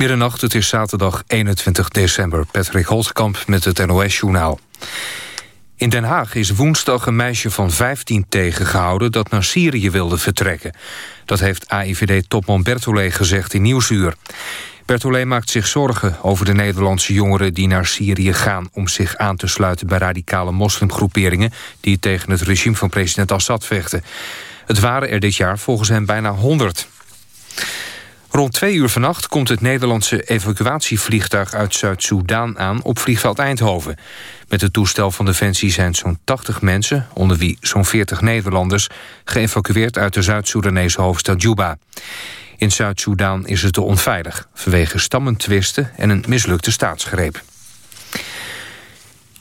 Middernacht, het is zaterdag 21 december. Patrick Holtkamp met het NOS-journaal. In Den Haag is woensdag een meisje van 15 tegengehouden... dat naar Syrië wilde vertrekken. Dat heeft AIVD-topman Bertolet gezegd in Nieuwsuur. Bertolet maakt zich zorgen over de Nederlandse jongeren... die naar Syrië gaan om zich aan te sluiten... bij radicale moslimgroeperingen... die tegen het regime van president Assad vechten. Het waren er dit jaar volgens hem bijna 100. Rond twee uur vannacht komt het Nederlandse evacuatievliegtuig uit Zuid-Soedan aan op vliegveld Eindhoven. Met het toestel van Defensie zijn zo'n 80 mensen, onder wie zo'n 40 Nederlanders, geëvacueerd uit de Zuid-Soedanese hoofdstad Juba. In Zuid-Soedan is het te onveilig, vanwege stammentwisten en een mislukte staatsgreep.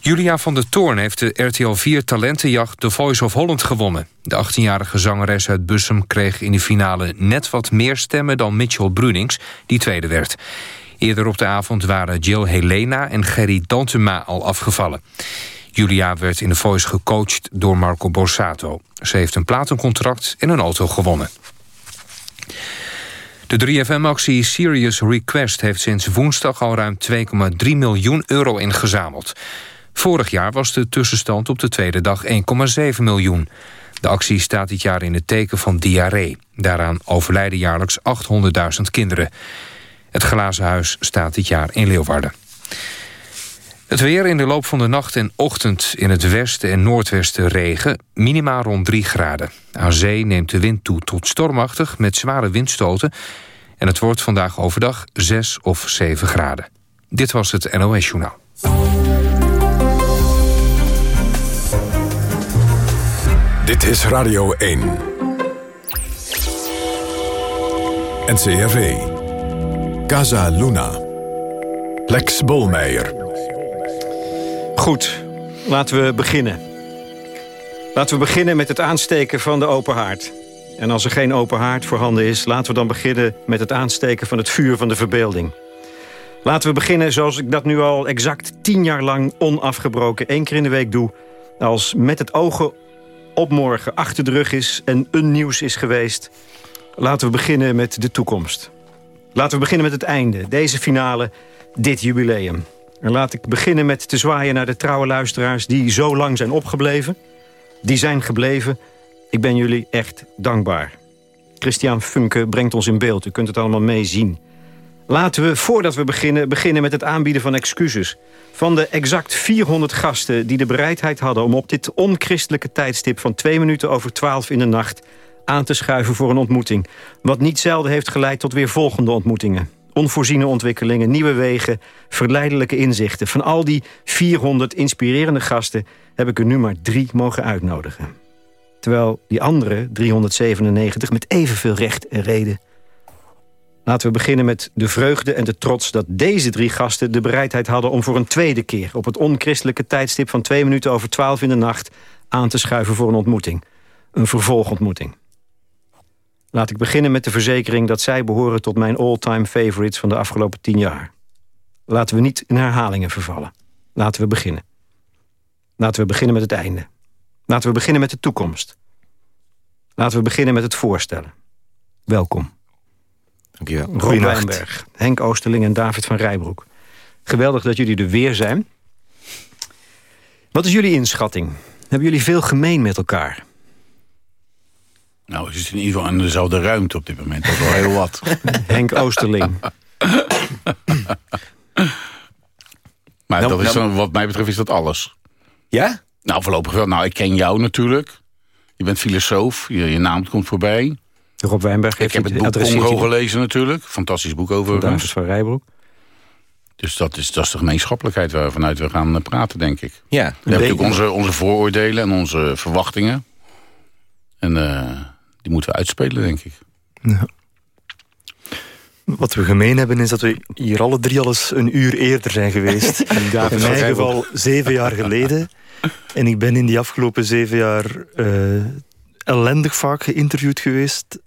Julia van der Toorn heeft de RTL 4 talentenjacht The Voice of Holland gewonnen. De 18-jarige zangeres uit Bussum kreeg in de finale net wat meer stemmen dan Mitchell Brunings, die tweede werd. Eerder op de avond waren Jill Helena en Gerry Dantema al afgevallen. Julia werd in The Voice gecoacht door Marco Borsato. Ze heeft een platencontract en een auto gewonnen. De 3FM-actie Serious Request heeft sinds woensdag al ruim 2,3 miljoen euro ingezameld. Vorig jaar was de tussenstand op de tweede dag 1,7 miljoen. De actie staat dit jaar in het teken van diarree. Daaraan overlijden jaarlijks 800.000 kinderen. Het glazen huis staat dit jaar in Leeuwarden. Het weer in de loop van de nacht en ochtend in het westen en noordwesten regen, minimaal rond 3 graden. Aan zee neemt de wind toe tot stormachtig met zware windstoten en het wordt vandaag overdag 6 of 7 graden. Dit was het NOS Journaal. Dit is Radio 1. NCRV. Casa Luna. Lex Bolmeijer. Goed, laten we beginnen. Laten we beginnen met het aansteken van de open haard. En als er geen open haard voorhanden is... laten we dan beginnen met het aansteken van het vuur van de verbeelding. Laten we beginnen zoals ik dat nu al exact tien jaar lang onafgebroken... één keer in de week doe... als met het ogen op morgen achter de rug is en een nieuws is geweest... laten we beginnen met de toekomst. Laten we beginnen met het einde, deze finale, dit jubileum. En laat ik beginnen met te zwaaien naar de trouwe luisteraars... die zo lang zijn opgebleven. Die zijn gebleven. Ik ben jullie echt dankbaar. Christian Funke brengt ons in beeld. U kunt het allemaal meezien. Laten we, voordat we beginnen, beginnen met het aanbieden van excuses. Van de exact 400 gasten die de bereidheid hadden... om op dit onchristelijke tijdstip van twee minuten over twaalf in de nacht... aan te schuiven voor een ontmoeting. Wat niet zelden heeft geleid tot weer volgende ontmoetingen. Onvoorziene ontwikkelingen, nieuwe wegen, verleidelijke inzichten. Van al die 400 inspirerende gasten heb ik er nu maar drie mogen uitnodigen. Terwijl die andere 397 met evenveel recht en reden Laten we beginnen met de vreugde en de trots dat deze drie gasten de bereidheid hadden... om voor een tweede keer op het onchristelijke tijdstip van twee minuten over twaalf in de nacht... aan te schuiven voor een ontmoeting. Een vervolgontmoeting. Laat ik beginnen met de verzekering dat zij behoren tot mijn all-time favorites van de afgelopen tien jaar. Laten we niet in herhalingen vervallen. Laten we beginnen. Laten we beginnen met het einde. Laten we beginnen met de toekomst. Laten we beginnen met het voorstellen. Welkom. Dankjewel. Rob Wijnberg, Henk Oosterling en David van Rijbroek. Geweldig dat jullie er weer zijn. Wat is jullie inschatting? Hebben jullie veel gemeen met elkaar? Nou, het is in ieder geval in dezelfde ruimte op dit moment. Dat is wel heel wat. Henk Oosterling. maar Nou, dat is, nou- dan- wat mij betreft is dat alles. Ja? Nou, voorlopig wel. Nou, ik ken jou natuurlijk. Je bent filosoof. Je, je naam komt voorbij. Rob Wijnberg Ik heeft heb het boek Congo gelezen natuurlijk. Fantastisch boek over. David van Rijbroek. Dus dat is, dat is de gemeenschappelijkheid waaruit we gaan eh, praten, denk ik. Ja, We hebben natuurlijk onze, onze vooroordelen en onze verwachtingen. En eh, die moeten we uitspelen, denk ik. Wat we gemeen hebben is dat we hier alle drie al eens een uur eerder zijn geweest. in mijn geval zeven jaar geleden. En ik ben in die afgelopen zeven jaar eh, ellendig vaak geïnterviewd geweest.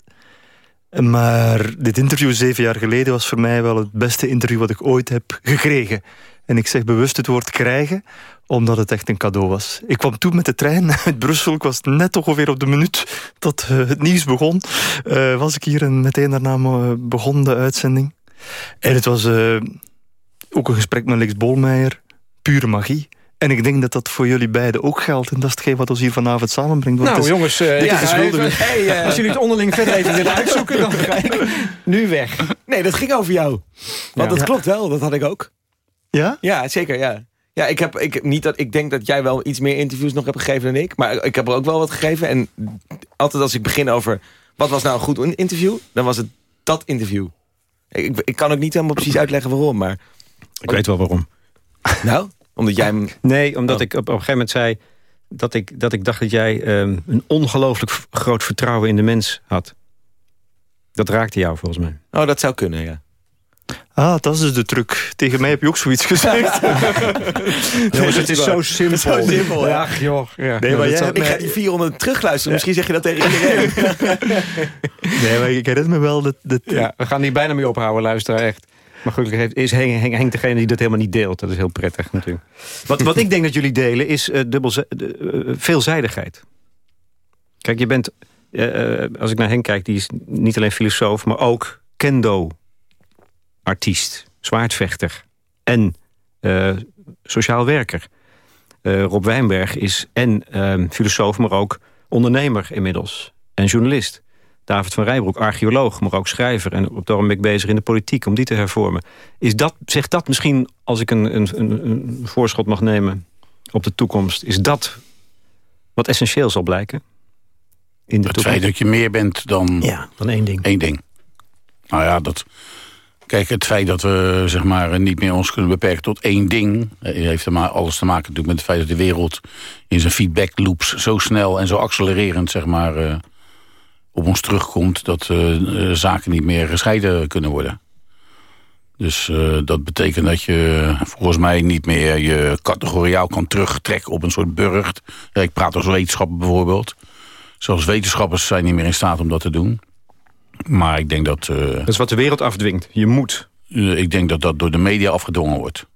Maar dit interview zeven jaar geleden was voor mij wel het beste interview wat ik ooit heb gekregen. En ik zeg bewust het woord krijgen, omdat het echt een cadeau was. Ik kwam toe met de trein uit Brussel. Ik was net ongeveer op de minuut dat eh, het nieuws begon. eh, was ik hier en meteen daarna eh, begon de uitzending. En het was ook een gesprek met Lex Bolmeijer. Pure magie. En ik denk dat dat voor jullie beiden ook geldt. En dat is hetgeen wat ons hier vanavond samenbrengt. Want nou is, jongens, uh, ja, hey, uh, als jullie het onderling verder even willen uitzoeken... dan ga ik nu weg. Nee, dat ging over jou. Want dat klopt wel, dat had ik ook. Ja? Ja, zeker, ja. Ja, ik, heb, ik, niet dat, ik denk dat jij wel iets meer interviews nog hebt gegeven dan ik. Maar ik heb er ook wel wat gegeven. En altijd als ik begin over wat was nou een goed interview... dan was het dat interview. Ik, ik kan ook niet helemaal precies uitleggen waarom, maar... Ik weet wel waarom. Nou, omdat jij... Nee, omdat oh. ik op, op een gegeven moment zei... dat ik, dat ik dacht dat jij um, een ongelooflijk groot vertrouwen in de mens had. Dat raakte jou volgens mij. Oh, dat zou kunnen, ja. Ah, dat is dus de truc. Tegen mij heb je ook zoiets gezegd. Jongens, het is zo simpel. Zo simpel, ja. joh. Ja. Nee, maar jij, ik ga die 400 terugluisteren. Misschien zeg je dat tegen iedereen. nee, maar ik herinner me wel dat... dat... Ja, we gaan hier bijna mee ophouden, luisteren, echt. Maar gelukkig is Henk, degene die dat helemaal niet deelt. Dat is heel prettig natuurlijk. Wat, wat ik denk dat jullie delen is uh, veelzijdigheid. Kijk, je bent... Uh, als ik naar Henk kijk, die is niet alleen filosoof... maar ook kendo artiest, zwaardvechter en sociaal werker. Rob Wijnberg is en filosoof, maar ook ondernemer inmiddels. En journalist. David van Rijbroek, archeoloog, maar ook schrijver. En op ben ik bezig in de politiek om die te hervormen. Is dat, zegt dat misschien, als ik een, een, een voorschot mag nemen op de toekomst... is dat wat essentieel zal blijken? In de het toekomst? feit dat je meer bent dan, ja, dan één ding. Één ding. Nou ja, dat, Kijk, het feit dat we zeg maar, niet meer ons kunnen beperken tot één ding... Eh, heeft maar alles te maken met het feit dat de wereld... in zijn feedback loops zo snel en zo accelererend zeg maar, uh, op ons terugkomt... dat uh, zaken niet meer gescheiden kunnen worden. Dus uh, dat betekent dat je volgens mij niet meer je categoriaal kan terugtrekken op een soort burcht. ik praat als wetenschapper bijvoorbeeld. Zelfs wetenschappers zijn niet meer in staat om dat te doen. Maar ik denk dat... Uh, dat is wat de wereld afdwingt. Je moet. Uh, ik denk dat dat door de media afgedwongen wordt.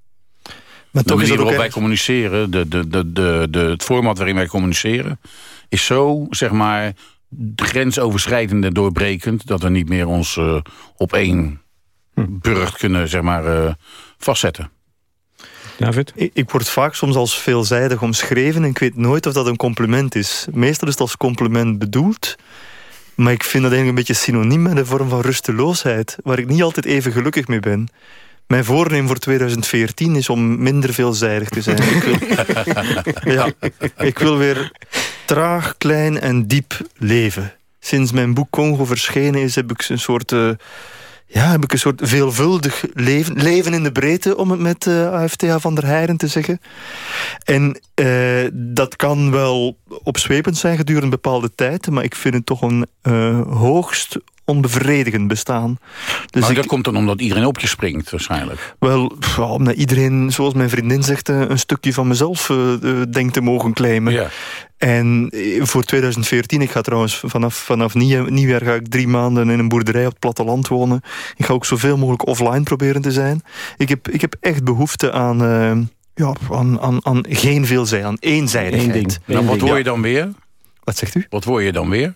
Maar de manier waarop wij communiceren, de, de, de, de, de, het format waarin wij communiceren... is zo, zeg maar, grensoverschrijdend en doorbrekend... dat we niet meer ons uh, op één hm. burcht kunnen, zeg maar, vastzetten. David? Ik, ik, word vaak soms als veelzijdig omschreven... en ik weet nooit of dat een compliment is. Meestal is het als compliment bedoeld... Maar ik vind dat eigenlijk een beetje synoniem met een vorm van rusteloosheid... waar ik niet altijd even gelukkig mee ben. Mijn voornemen voor 2014 is om minder veelzijdig te zijn. ik, wil, ja, ik wil weer traag, klein en diep leven. Sinds mijn boek Congo verschenen is, heb ik een soort... Uh, ja, heb ik een soort veelvuldig leven, leven in de breedte, om het met uh, eh, AFTA van der Heijden te zeggen. En uh, dat kan wel opzwepend zijn gedurende bepaalde tijd, maar ik vind het toch een uh, hoogst onbevredigend bestaan. Dus maar dat komt dan omdat iedereen op je springt waarschijnlijk? Wel, omdat iedereen, zoals mijn vriendin zegt... een stukje van mezelf uh, denkt te mogen claimen. Ja. En voor 2014, ik ga trouwens vanaf, vanaf nieuw, nieuwjaar... ga ik drie maanden in een boerderij op het platteland wonen. Ik ga ook zoveel mogelijk offline proberen te zijn. Ik heb, ik heb echt behoefte aan... Uh, ja, aan, aan, aan geen veelzij, aan eenzijdigheid. Eén ding. Nou, wat word je dan weer? Wat zegt u? Wat word je dan weer?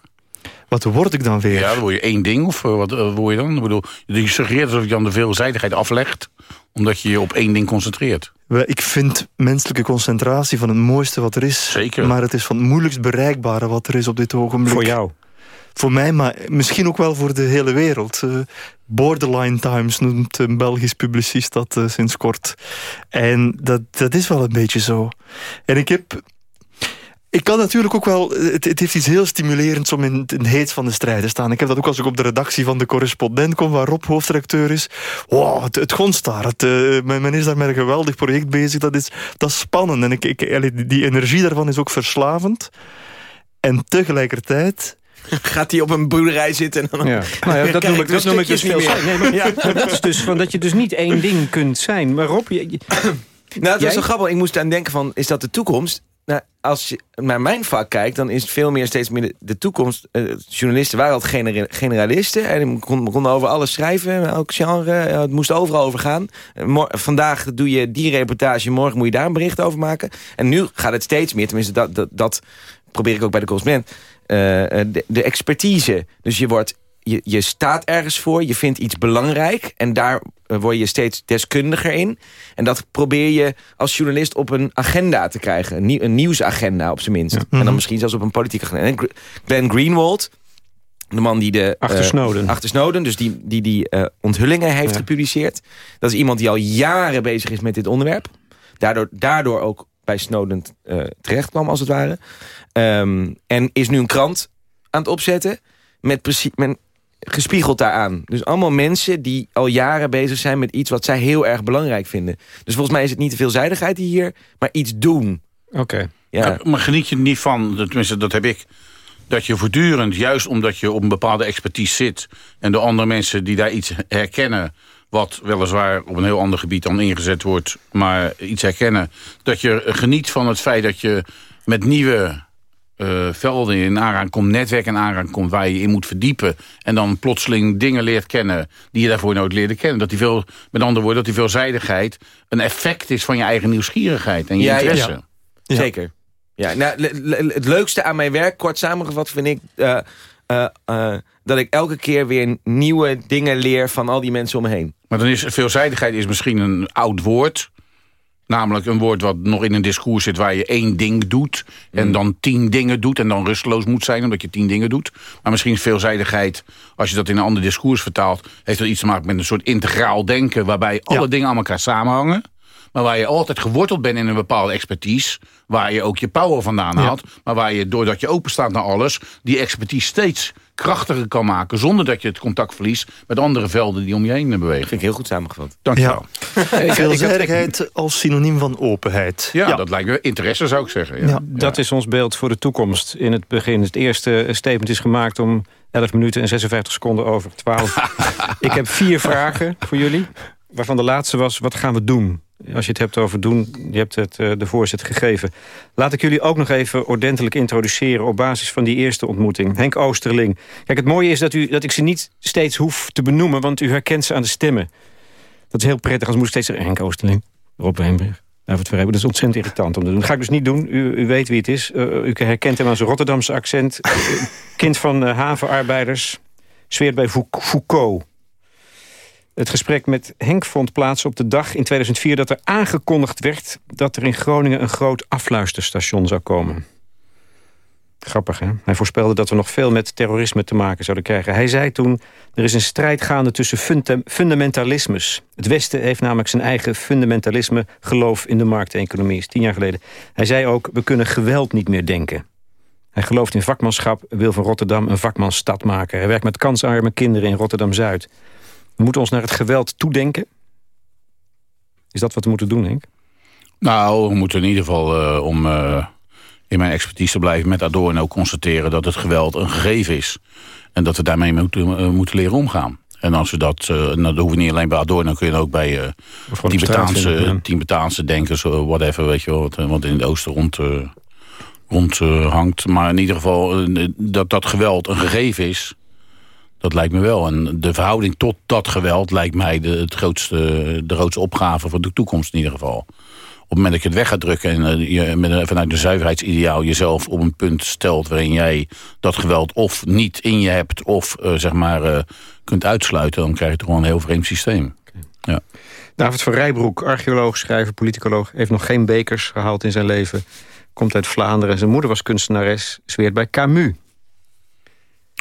Wat word ik dan weer? Ja, dan word je één ding. Of eh, wat uh, word je dan? Ik bedoel, je suggereert alsof je dan de veelzijdigheid aflegt. Omdat je je op één ding concentreert. Ik vind menselijke concentratie van het mooiste wat er is. Zeker. Maar het is van het moeilijkst bereikbare wat er is op dit ogenblik. Voor jou? Voor mij, maar misschien ook wel voor de hele wereld. Uh, Borderline Times noemt een Belgisch publicist dat uh, sinds kort. En dat, dat is wel een beetje zo. En ik heb ik kan natuurlijk ook wel... Het, het, heeft iets heel stimulerends om in, het heet van de strijd te staan. Ik heb dat ook als ik op de redactie van de correspondent kom... waar Rob hoofdredacteur is. Wow, het, het gonst daar. Het, uh, men, is daar met een geweldig project bezig. Dat is, dat is spannend. En ik, ik, die energie daarvan is ook verslavend. En tegelijkertijd... Gaat hij op een boerderij zitten? En dan ja. Nou ja, dat, noem ik, dat noem ik dus veel zijn. Nee, maar, ja. dat is dus van dat je dus niet één ding kunt zijn. Maar Rob... Je, nou, dat is zo grappig. Ik moest aan denken van, is dat de toekomst? Nou, als je naar mijn vak kijkt, dan is het veel meer steeds meer de, toekomst. Uh, journalisten waren altijd generalisten. En konden kon over alles schrijven, elk genre. het moest overal over gaan. vandaag doe je die reportage, morgen moet je daar een bericht over maken. En nu gaat het steeds meer, tenminste dat, dat, probeer ik ook bij de. Uh, de, de expertise. Dus je wordt je, je staat ergens voor, je vindt iets belangrijk... en daar eh, word je steeds deskundiger in. En dat probeer je als journalist op een agenda te krijgen. Een, een nieuwsagenda op zijn minst. En dan mhm. misschien zelfs op een politieke agenda. En Glenn Greenwald, de man die de... Achter Snowden. achter Snowden, dus die die, die onthullingen heeft gepubliceerd. Dat is iemand die al jaren bezig is met dit onderwerp. Daardoor, daardoor ook bij Snowden uh, terecht kwam, als het ware. Ehm, en is nu een krant aan het opzetten met, precies, met gespiegeld daaraan. Dus allemaal mensen die al jaren bezig zijn met iets wat zij heel erg belangrijk vinden. Dus volgens mij is het niet de veelzijdigheid hier, maar iets doen. Oké. Ja. Maar geniet je er niet van, tenminste dat heb ik dat je voortdurend, juist omdat je op een bepaalde expertise zit... en de andere mensen die daar iets herkennen wat weliswaar op een heel ander gebied dan ingezet wordt... maar iets herkennen, dat je geniet van het feit dat je met nieuwe uh, velden in aanraking netwerken in aanraking komt... waar je in moet verdiepen en dan plotseling dingen leert kennen... die je daarvoor nooit leerde kennen. Dat die veel, met andere woorden, dat die veelzijdigheid een effect is van je eigen nieuwsgierigheid en je interesse. Ja. Zeker. Ja, nou, het leukste aan mijn werk, kort samengevat, vind ik... Uh, uh, dat ik elke keer weer nieuwe dingen leer van al die mensen om me heen. Maar dan is veelzijdigheid is misschien een oud woord. Namelijk een woord wat nog in een discours zit waar je één ding doet... en mm. dan tien dingen doet en dan rusteloos moet zijn omdat je tien dingen doet. Maar misschien is veelzijdigheid, als je dat in een ander discours vertaalt... heeft dat iets te maken met een soort integraal denken... waarbij alle dingen aan elkaar samenhangen maar waar je altijd geworteld bent in een bepaalde expertise... waar je ook je power vandaan haalt... maar waar je, doordat je open staat naar alles... die expertise steeds krachtiger kan maken... zonder dat je het contact verliest met andere velden die om je heen bewegen. Vind ik heel goed samengevat. Dank je wel. Ja. Veelzijdigheid als synoniem van openheid. Ja, dat lijkt me interesse zou ik zeggen. Ja. Dat is ons beeld voor de toekomst. In het begin, het eerste statement is gemaakt om 11 minuten en 56 seconden over 12. ik heb vier vragen voor jullie. Waarvan de laatste was, wat gaan we doen? Als je het hebt over doen, je hebt het uh, de voorzet gegeven. Laat ik jullie ook nog even ordentelijk introduceren... op basis van die eerste ontmoeting. Henk Oosterling. Kijk, het mooie is dat, u, dat ik ze niet steeds hoef te benoemen... want u herkent ze aan de stemmen. Dat is heel prettig als moet ik steeds zeggen... Henk Oosterling, Rob Weenberg. het Dat is ontzettend irritant om te doen. Dat ga ik dus niet doen. U, u weet wie het is. Uh, u herkent hem aan zijn Rotterdamse accent. kind van uh, havenarbeiders. Zweert bij Foucault. Het gesprek met Henk vond plaats op de dag in 2004 dat er aangekondigd werd... dat er in Groningen een groot afluisterstation zou komen. Grappig, hè? Hij voorspelde dat we nog veel met terrorisme te maken zouden krijgen. Hij zei toen, er is een strijd gaande tussen fundamentalismes. Het Westen heeft namelijk zijn eigen fundamentalisme... geloof in de markteconomie, is tien jaar geleden. Hij zei ook, we kunnen geweld niet meer denken. Hij gelooft in vakmanschap, wil van Rotterdam een vakmansstad maken. Hij werkt met kansarme kinderen in Rotterdam-Zuid. We moeten ons naar het geweld toedenken. Is dat wat we moeten doen, Henk? Nou, we moeten in ieder geval, uh, om uh, in mijn expertise te blijven met Adorno... constateren dat het geweld een gegeven is. En dat we daarmee moeten, uh, moeten leren omgaan. En als we dat, nou, dat hoeven we niet alleen bij Adorno... kun je ook bij Tibetaanse, Tibetaanse denkers, whatever, weet je wel... wat in het oosten rond, rond hangt. Maar in ieder geval dat dat geweld een gegeven is... Dat lijkt me wel. En de verhouding tot dat geweld lijkt mij de, het grootste, de grootste opgave voor de toekomst in ieder geval. Op het moment dat je het weg gaat drukken en uh, je met, vanuit de zuiverheidsideaal jezelf op een punt stelt waarin jij dat geweld of niet in je hebt of uh, zeg maar uh, kunt uitsluiten, dan krijg je toch wel een heel vreemd systeem. Okay. Ja. David van Rijbroek, archeoloog, schrijver, politicoloog, heeft nog geen bekers gehaald in zijn leven. Komt uit Vlaanderen. Zijn moeder was kunstenares, zweert bij Camus.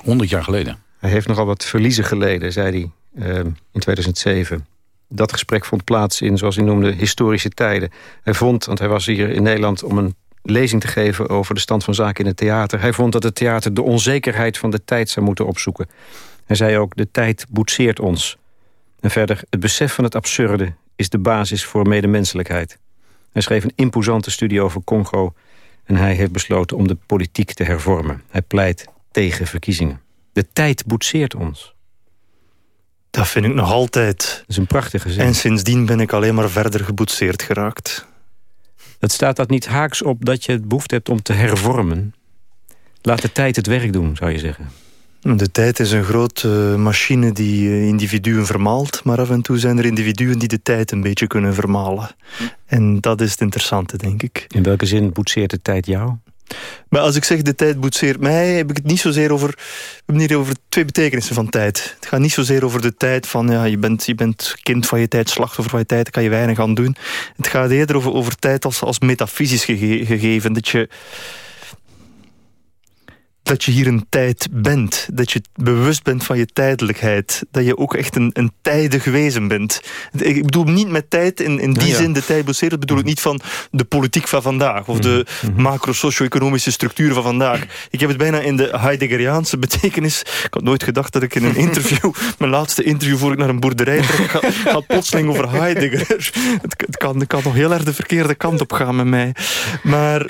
100 jaar geleden. Hij heeft nogal wat verliezen geleden, zei hij uh, in 2007. Dat gesprek vond plaats in, zoals hij noemde, historische tijden. Hij vond, want hij was hier in Nederland om een lezing te geven... over de stand van zaken in het theater. Hij vond dat het theater de onzekerheid van de tijd zou moeten opzoeken. Hij zei ook, de tijd boetseert ons. En verder, het besef van het absurde is de basis voor medemenselijkheid. Hij schreef een imposante studie over Congo... en hij heeft besloten om de politiek te hervormen. Hij pleit tegen verkiezingen. De tijd boetseert ons. Dat vind ik nog altijd. Dat is een prachtige zin. En sindsdien ben ik alleen maar verder geboetseerd geraakt. Het staat dat niet haaks op dat je het behoefte hebt om te hervormen. Laat de tijd het werk doen, zou je zeggen. De tijd is een grote machine die eh, individuen vermaalt... maar af en toe zijn er individuen die de tijd een beetje kunnen vermalen. En dat is het interessante, denk ik. In welke zin boetseert de tijd jou? Maar als ik zeg de tijd boetseert mij, heb ik het niet zozeer over, niet over twee betekenissen van tijd. Het gaat niet zozeer over de tijd van ja, je, bent, je bent kind van je tijd, slachtoffer van je tijd, kan je weinig aan doen. Het gaat eerder over, over tijd als, als metafysisch gegeven. Dat je dat je hier een tijd bent. Dat je bewust bent van je tijdelijkheid. Dat je ook echt een, een tijdig wezen bent. Ik bedoel niet met tijd in, in die zin de tijd bedoel ik niet van de politiek van vandaag. Of de mhm. Mhm. macro-socio-economische structuur van vandaag. Ik heb het bijna in de Heideggeriaanse betekenis. Ik had nooit gedacht dat ik in een interview... mijn laatste interview voor ik naar een boerderij trek... ga, ga plotseling over Heidegger. Het, het, kan, het kan nog heel erg de verkeerde kant op gaan met mij. Maar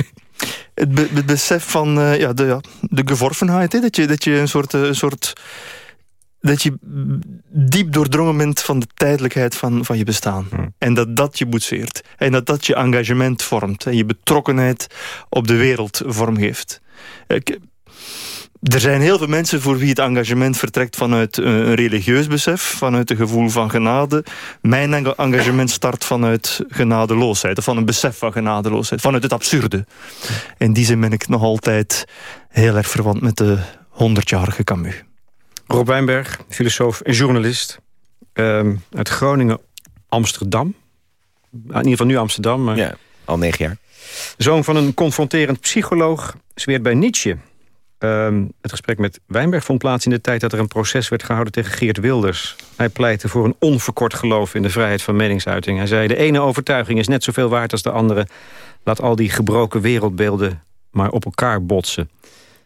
het, besef van uh, ja, de, ja, de geworvenheid. Hè? Dat, je, dat je een soort... Een soort dat je diep doordrongen bent van de tijdelijkheid van, van je bestaan. Hmm. En dat dat je boetseert. En dat dat je engagement vormt. En je betrokkenheid op de wereld vormgeeft. Ik, er zijn heel veel mensen voor wie het engagement vertrekt vanuit een religieus besef, vanuit een gevoel van genade. Mijn engagement start vanuit genadeloosheid, of van een besef van genadeloosheid, vanuit het absurde. In die zin ben ik nog altijd heel erg verwant met de honderdjarige Camus. Rob Wijnberg, filosoof en journalist. Uh, uit Groningen, Amsterdam. In ieder geval nu Amsterdam. Maar... Ja, al negen jaar. Zoon van een confronterend psycholoog, zweert bij Nietzsche Ehm, het gesprek met Wijnberg vond plaats in de tijd dat er een proces werd gehouden tegen Geert Wilders. Hij pleitte voor een onverkort geloof in de vrijheid van meningsuiting. Hij zei, de ene overtuiging is net zoveel waard als de andere. Laat al die gebroken wereldbeelden maar op elkaar botsen.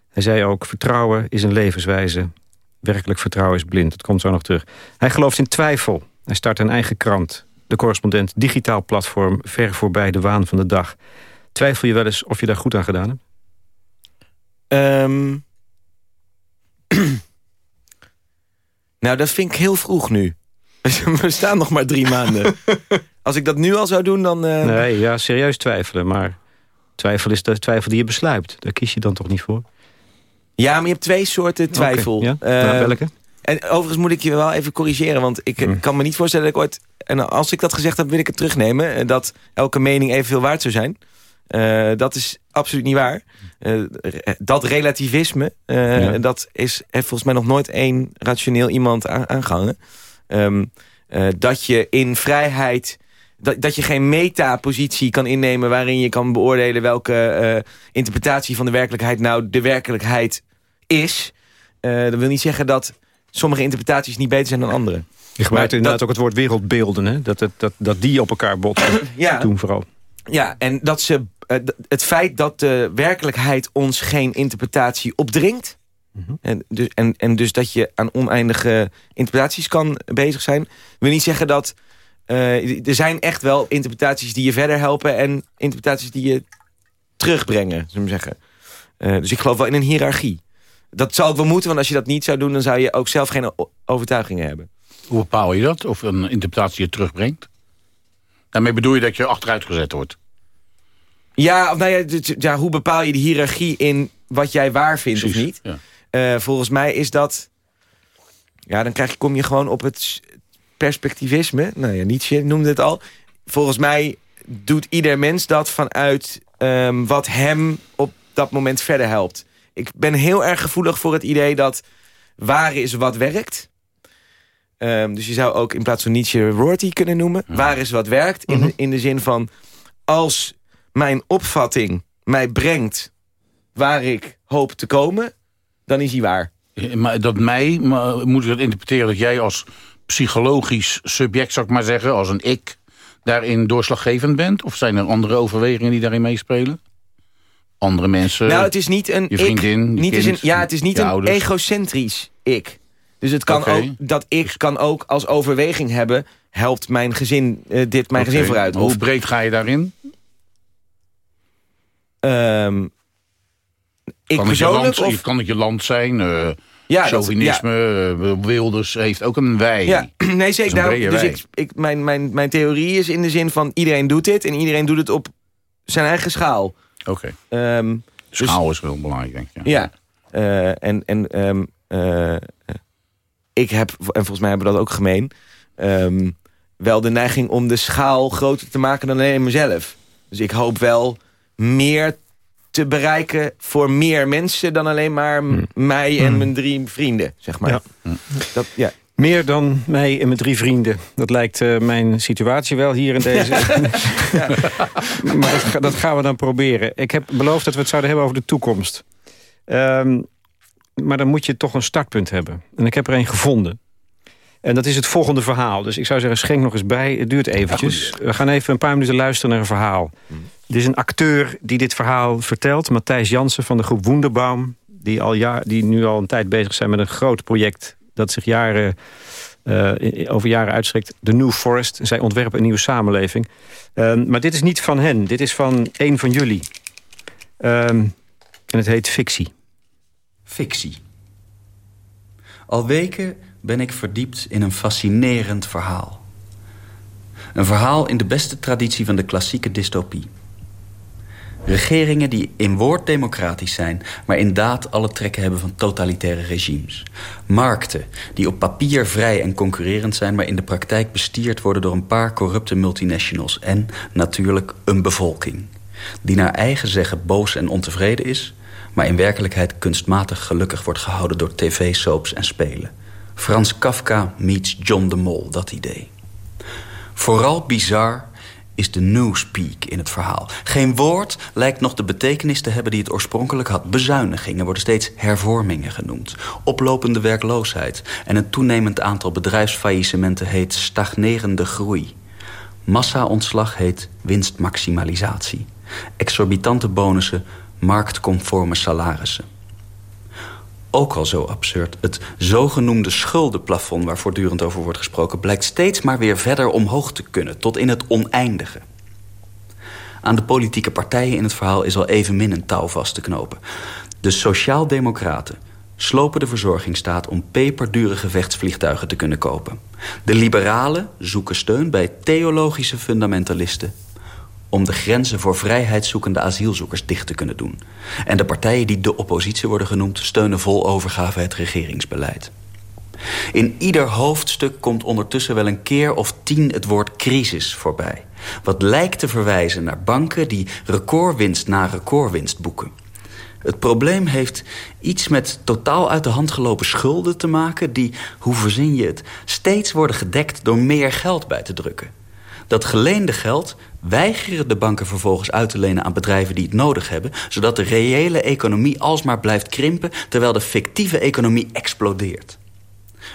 Hij zei ook, vertrouwen is een levenswijze. Werkelijk vertrouwen is blind. Dat komt zo nog terug. Hij gelooft in twijfel. Hij start een eigen krant. De correspondent digitaal platform ver voorbij de waan van de dag. Twijfel je wel eens of je daar goed aan gedaan hebt? Um... nou, dat vind ik heel vroeg nu. We staan nog maar drie maanden. Als ik dat nu al zou doen, dan... Uh... Nee, ja, serieus twijfelen. Maar twijfel is de twijfel die je besluit. Daar kies je dan toch niet voor? Ja, maar je hebt twee soorten twijfel. ja? Uh, welke? En overigens moet ik je wel even corrigeren. Want ik hm. kan me niet voorstellen dat ik ooit... En als ik dat gezegd heb, wil ik het terugnemen. Eh, dat elke mening evenveel waard zou zijn. Uh, dat is absoluut niet waar. Uh, dat relativisme, uh, dat is, heeft volgens mij nog nooit één rationeel iemand aangehangen. Um, dat je in vrijheid... Dat, dat je geen metapositie kan innemen waarin je kan beoordelen welke interpretatie van de werkelijkheid nou de werkelijkheid is. dat wil niet zeggen dat sommige interpretaties niet beter zijn dan andere. Je gebruikt inderdaad ook het woord wereldbeelden, hè? Dat, dat, dat, die op elkaar botsen. ja. Toen vooral. Ja, en dat ze, het feit dat de werkelijkheid ons geen interpretatie opdringt... Mhm. en, dus, en, en dus dat je aan oneindige interpretaties kan bezig zijn... wil niet zeggen dat... Uh, er zijn echt wel interpretaties die je verder helpen... en interpretaties die je terugbrengen, zullen we zeggen. Uh, dus ik geloof wel in een hiërarchie. Dat zou ook wel moeten, want als je dat niet zou doen... dan zou je ook zelf geen overtuigingen hebben. Hoe bepaal je dat? Of een interpretatie je terugbrengt? Daarmee bedoel je dat je achteruit gezet wordt? Ja, nou ja, ja, hoe bepaal je de hiërarchie in wat jij waar vindt of niet? Ja. Uh, volgens mij is dat... Ja, dan krijg je, kom je gewoon op het perspectivisme. Nou ja, Nietzsche noemde het al. Volgens mij doet ieder mens dat vanuit um, wat hem op dat moment verder helpt. Ik ben heel erg gevoelig voor het idee dat waar is wat werkt. Um, dus je zou ook in plaats van Nietzsche Rorty kunnen noemen. Waar is wat werkt. In, mhm. in de zin van als mijn opvatting mij brengt waar ik hoop te komen, dan is hij waar. Maar dat mij, maar moet ik dat interpreteren dat jij als psychologisch subject, zou ik maar zeggen, als een ik, daarin doorslaggevend bent? Of zijn er andere overwegingen die daarin meespelen? Andere mensen, nou, het is niet een je vriendin, ik, niet kind, een, Ja, het is niet een egocentrisch ik. Dus het kan ook, dat ik dus- kan ook als overweging hebben... helpt mijn gezin uh, dit mijn gezin vooruit. Hoe breed ga je daarin? Um, ik kan, het je land, of... kan het je land zijn? Uh, ja, chauvinisme, ja. Uh, Wilders heeft ook een wij. Ja, nee, zeker. Daarom, dus ik, ik, mijn, mijn, mijn theorie is in de zin van iedereen doet dit... en iedereen doet het op zijn eigen schaal. Oké. Okay. Um, ehm, schaal dus, is wel belangrijk, denk ik. Ja. ja. Uh, en en um, ik heb, en volgens mij hebben we dat ook gemeen... Um, wel de neiging om de schaal groter te maken dan alleen mezelf. Dus ik hoop wel meer te bereiken voor meer mensen... dan alleen maar hmm. mij en hmm. mijn drie vrienden, zeg maar. Ja. Dat, ja. Meer dan mij en mijn drie vrienden. Dat lijkt uh, mijn situatie wel hier in deze. ja. maar dat, dat, gaan we dan proberen. Ik heb beloofd dat we het zouden hebben over de toekomst. Um, maar dan moet je toch een startpunt hebben. En ik heb er een gevonden. En dat is het volgende verhaal. Dus ik zou zeggen, schenk nog eens bij. Het duurt eventjes. we gaan even een paar minuten luisteren naar een verhaal. Er is een acteur die dit verhaal vertelt. Matthijs Jansen van de groep Wonderbaum. Die, al jaar, die nu al een tijd bezig zijn met een groot project... dat zich jaren, uh, over jaren uitstrekt. The New Forest. Zij ontwerpen een nieuwe samenleving. Um, maar dit is niet van hen. Dit is van een van jullie. Um, en het heet Fictie. Fictie. Al weken ben ik verdiept in een fascinerend verhaal. Een verhaal in de beste traditie van de klassieke dystopie. Regeringen die in woord democratisch zijn... maar in daad alle trekken hebben van totalitaire regimes. Markten die op papier vrij en concurrerend zijn... maar in de praktijk bestierd worden door een paar corrupte multinationals. En natuurlijk een bevolking. Die naar eigen zeggen boos en ontevreden is... maar in werkelijkheid kunstmatig gelukkig wordt gehouden door tv-soaps en spelen. Frans Kafka meets John de Mol, dat idee. Vooral bizar is de newspeak in het verhaal. Geen woord lijkt nog de betekenis te hebben die het oorspronkelijk had. Bezuinigingen worden steeds hervormingen genoemd. Oplopende werkloosheid en een toenemend aantal bedrijfsfaillissementen heet stagnerende groei. Massa-ontslag heet winstmaximalisatie. Exorbitante bonussen, marktconforme salarissen ook al zo absurd. Het zogenoemde schuldenplafond waar voortdurend over wordt gesproken... blijkt steeds maar weer verder omhoog te kunnen, tot in het oneindige. Aan de politieke partijen in het verhaal is al evenmin een touw vast te knopen. De sociaaldemocraten slopen de verzorgingsstaat om peperdure gevechtsvliegtuigen te kunnen kopen. De liberalen zoeken steun bij theologische fundamentalisten om de grenzen voor vrijheidszoekende asielzoekers dicht te kunnen doen. En de partijen die de oppositie worden genoemd... steunen vol overgave het regeringsbeleid. In ieder hoofdstuk komt ondertussen wel een keer of tien het woord crisis voorbij. Wat lijkt te verwijzen naar banken die recordwinst na recordwinst boeken. Het probleem heeft iets met totaal uit de hand gelopen schulden te maken... die, hoe verzin je het, steeds worden gedekt door meer geld bij te drukken. Dat geleende geld weigeren de banken vervolgens uit te lenen aan bedrijven die het nodig hebben... zodat de reële economie alsmaar blijft krimpen... terwijl de fictieve economie explodeert.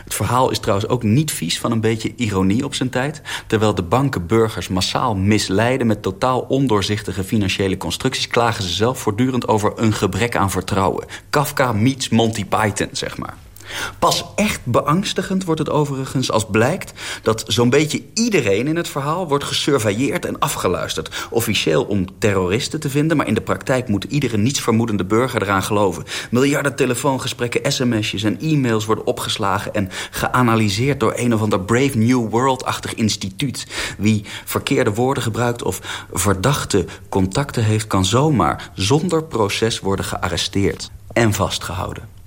Het verhaal is trouwens ook niet vies van een beetje ironie op zijn tijd. Terwijl de banken burgers massaal misleiden met totaal ondoorzichtige financiële constructies... klagen ze zelf voortdurend over een gebrek aan vertrouwen. Kafka meets Monty Python, zeg maar. Pas echt beangstigend wordt het overigens als blijkt... dat zo'n beetje iedereen in het verhaal wordt gesurveilleerd en afgeluisterd. Officieel om terroristen te vinden... maar in de praktijk moet iedere nietsvermoedende burger eraan geloven. Miljarden telefoongesprekken, sms'jes en e-mails worden opgeslagen... en geanalyseerd door een of ander Brave New World-achtig instituut. Wie verkeerde woorden gebruikt of verdachte contacten heeft... kan zomaar zonder proces worden gearresteerd en vastgehouden.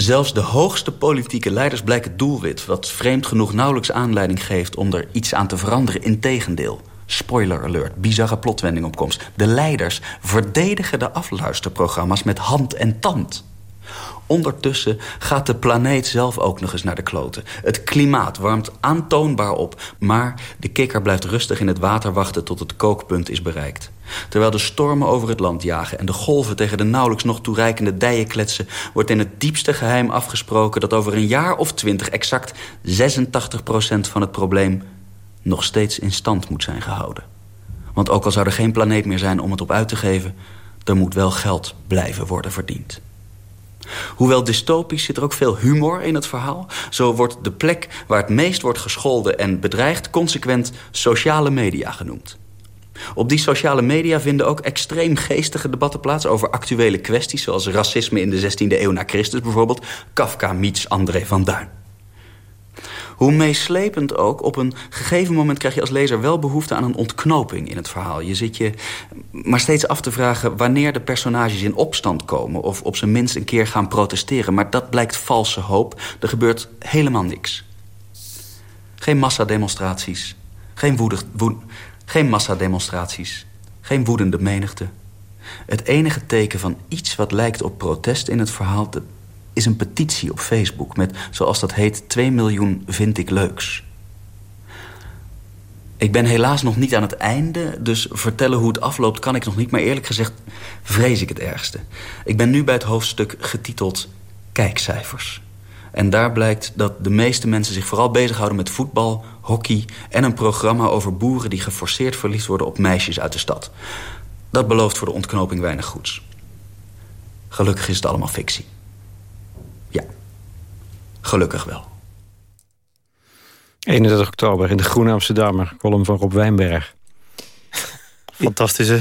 Zelfs de hoogste politieke leiders blijken doelwit... wat vreemd genoeg nauwelijks aanleiding geeft om er iets aan te veranderen. Integendeel. Spoiler alert, bizarre plotwending opkomst. De leiders verdedigen de afluisterprogramma's met hand en tand. Ondertussen gaat de planeet zelf ook nog eens naar de kloten. Het klimaat warmt aantoonbaar op... maar de kikker blijft rustig in het water wachten tot het kookpunt is bereikt. Terwijl de stormen over het land jagen... en de golven tegen de nauwelijks nog toereikende dijen kletsen... wordt in het diepste geheim afgesproken... dat over een jaar of twintig exact 86% van het probleem... nog steeds in stand moet zijn gehouden. Want ook al zou er geen planeet meer zijn om het op uit te geven... er moet wel geld blijven worden verdiend. Hoewel dystopisch zit er ook veel humor in het verhaal. Zo wordt de plek waar het meest wordt gescholden en bedreigd... consequent sociale media genoemd. Op die sociale media vinden ook extreem geestige debatten plaats... over actuele kwesties zoals racisme in de 16e eeuw na Christus bijvoorbeeld. Kafka meets André van Duin. Hoe meeslepend ook, op een gegeven moment krijg je als lezer wel behoefte aan een ontknoping in het verhaal. Je zit je maar steeds af te vragen wanneer de personages in opstand komen... of op zijn minst een keer gaan protesteren. Maar dat blijkt valse hoop. Er gebeurt helemaal niks. Geen massademonstraties. Geen, geen massademonstraties. Geen woedende menigte. Het enige teken van iets wat lijkt op protest in het verhaal... is een petitie op Facebook met, zoals dat heet... 2 miljoen vind ik leuks. Ik ben helaas nog niet aan het einde, dus vertellen hoe het afloopt kan ik nog niet. Maar eerlijk gezegd vrees ik het ergste. Ik ben nu bij het hoofdstuk getiteld Kijkcijfers. En daar blijkt dat de meeste mensen zich vooral bezighouden met voetbal, hockey... en een programma over boeren die geforceerd verliefd worden op meisjes uit de stad. Dat belooft voor de ontknoping weinig goeds. Gelukkig is het allemaal fictie. Gelukkig wel. 31 oktober in de Groene Amsterdammer, column van Rob Wijnberg. Fantastische.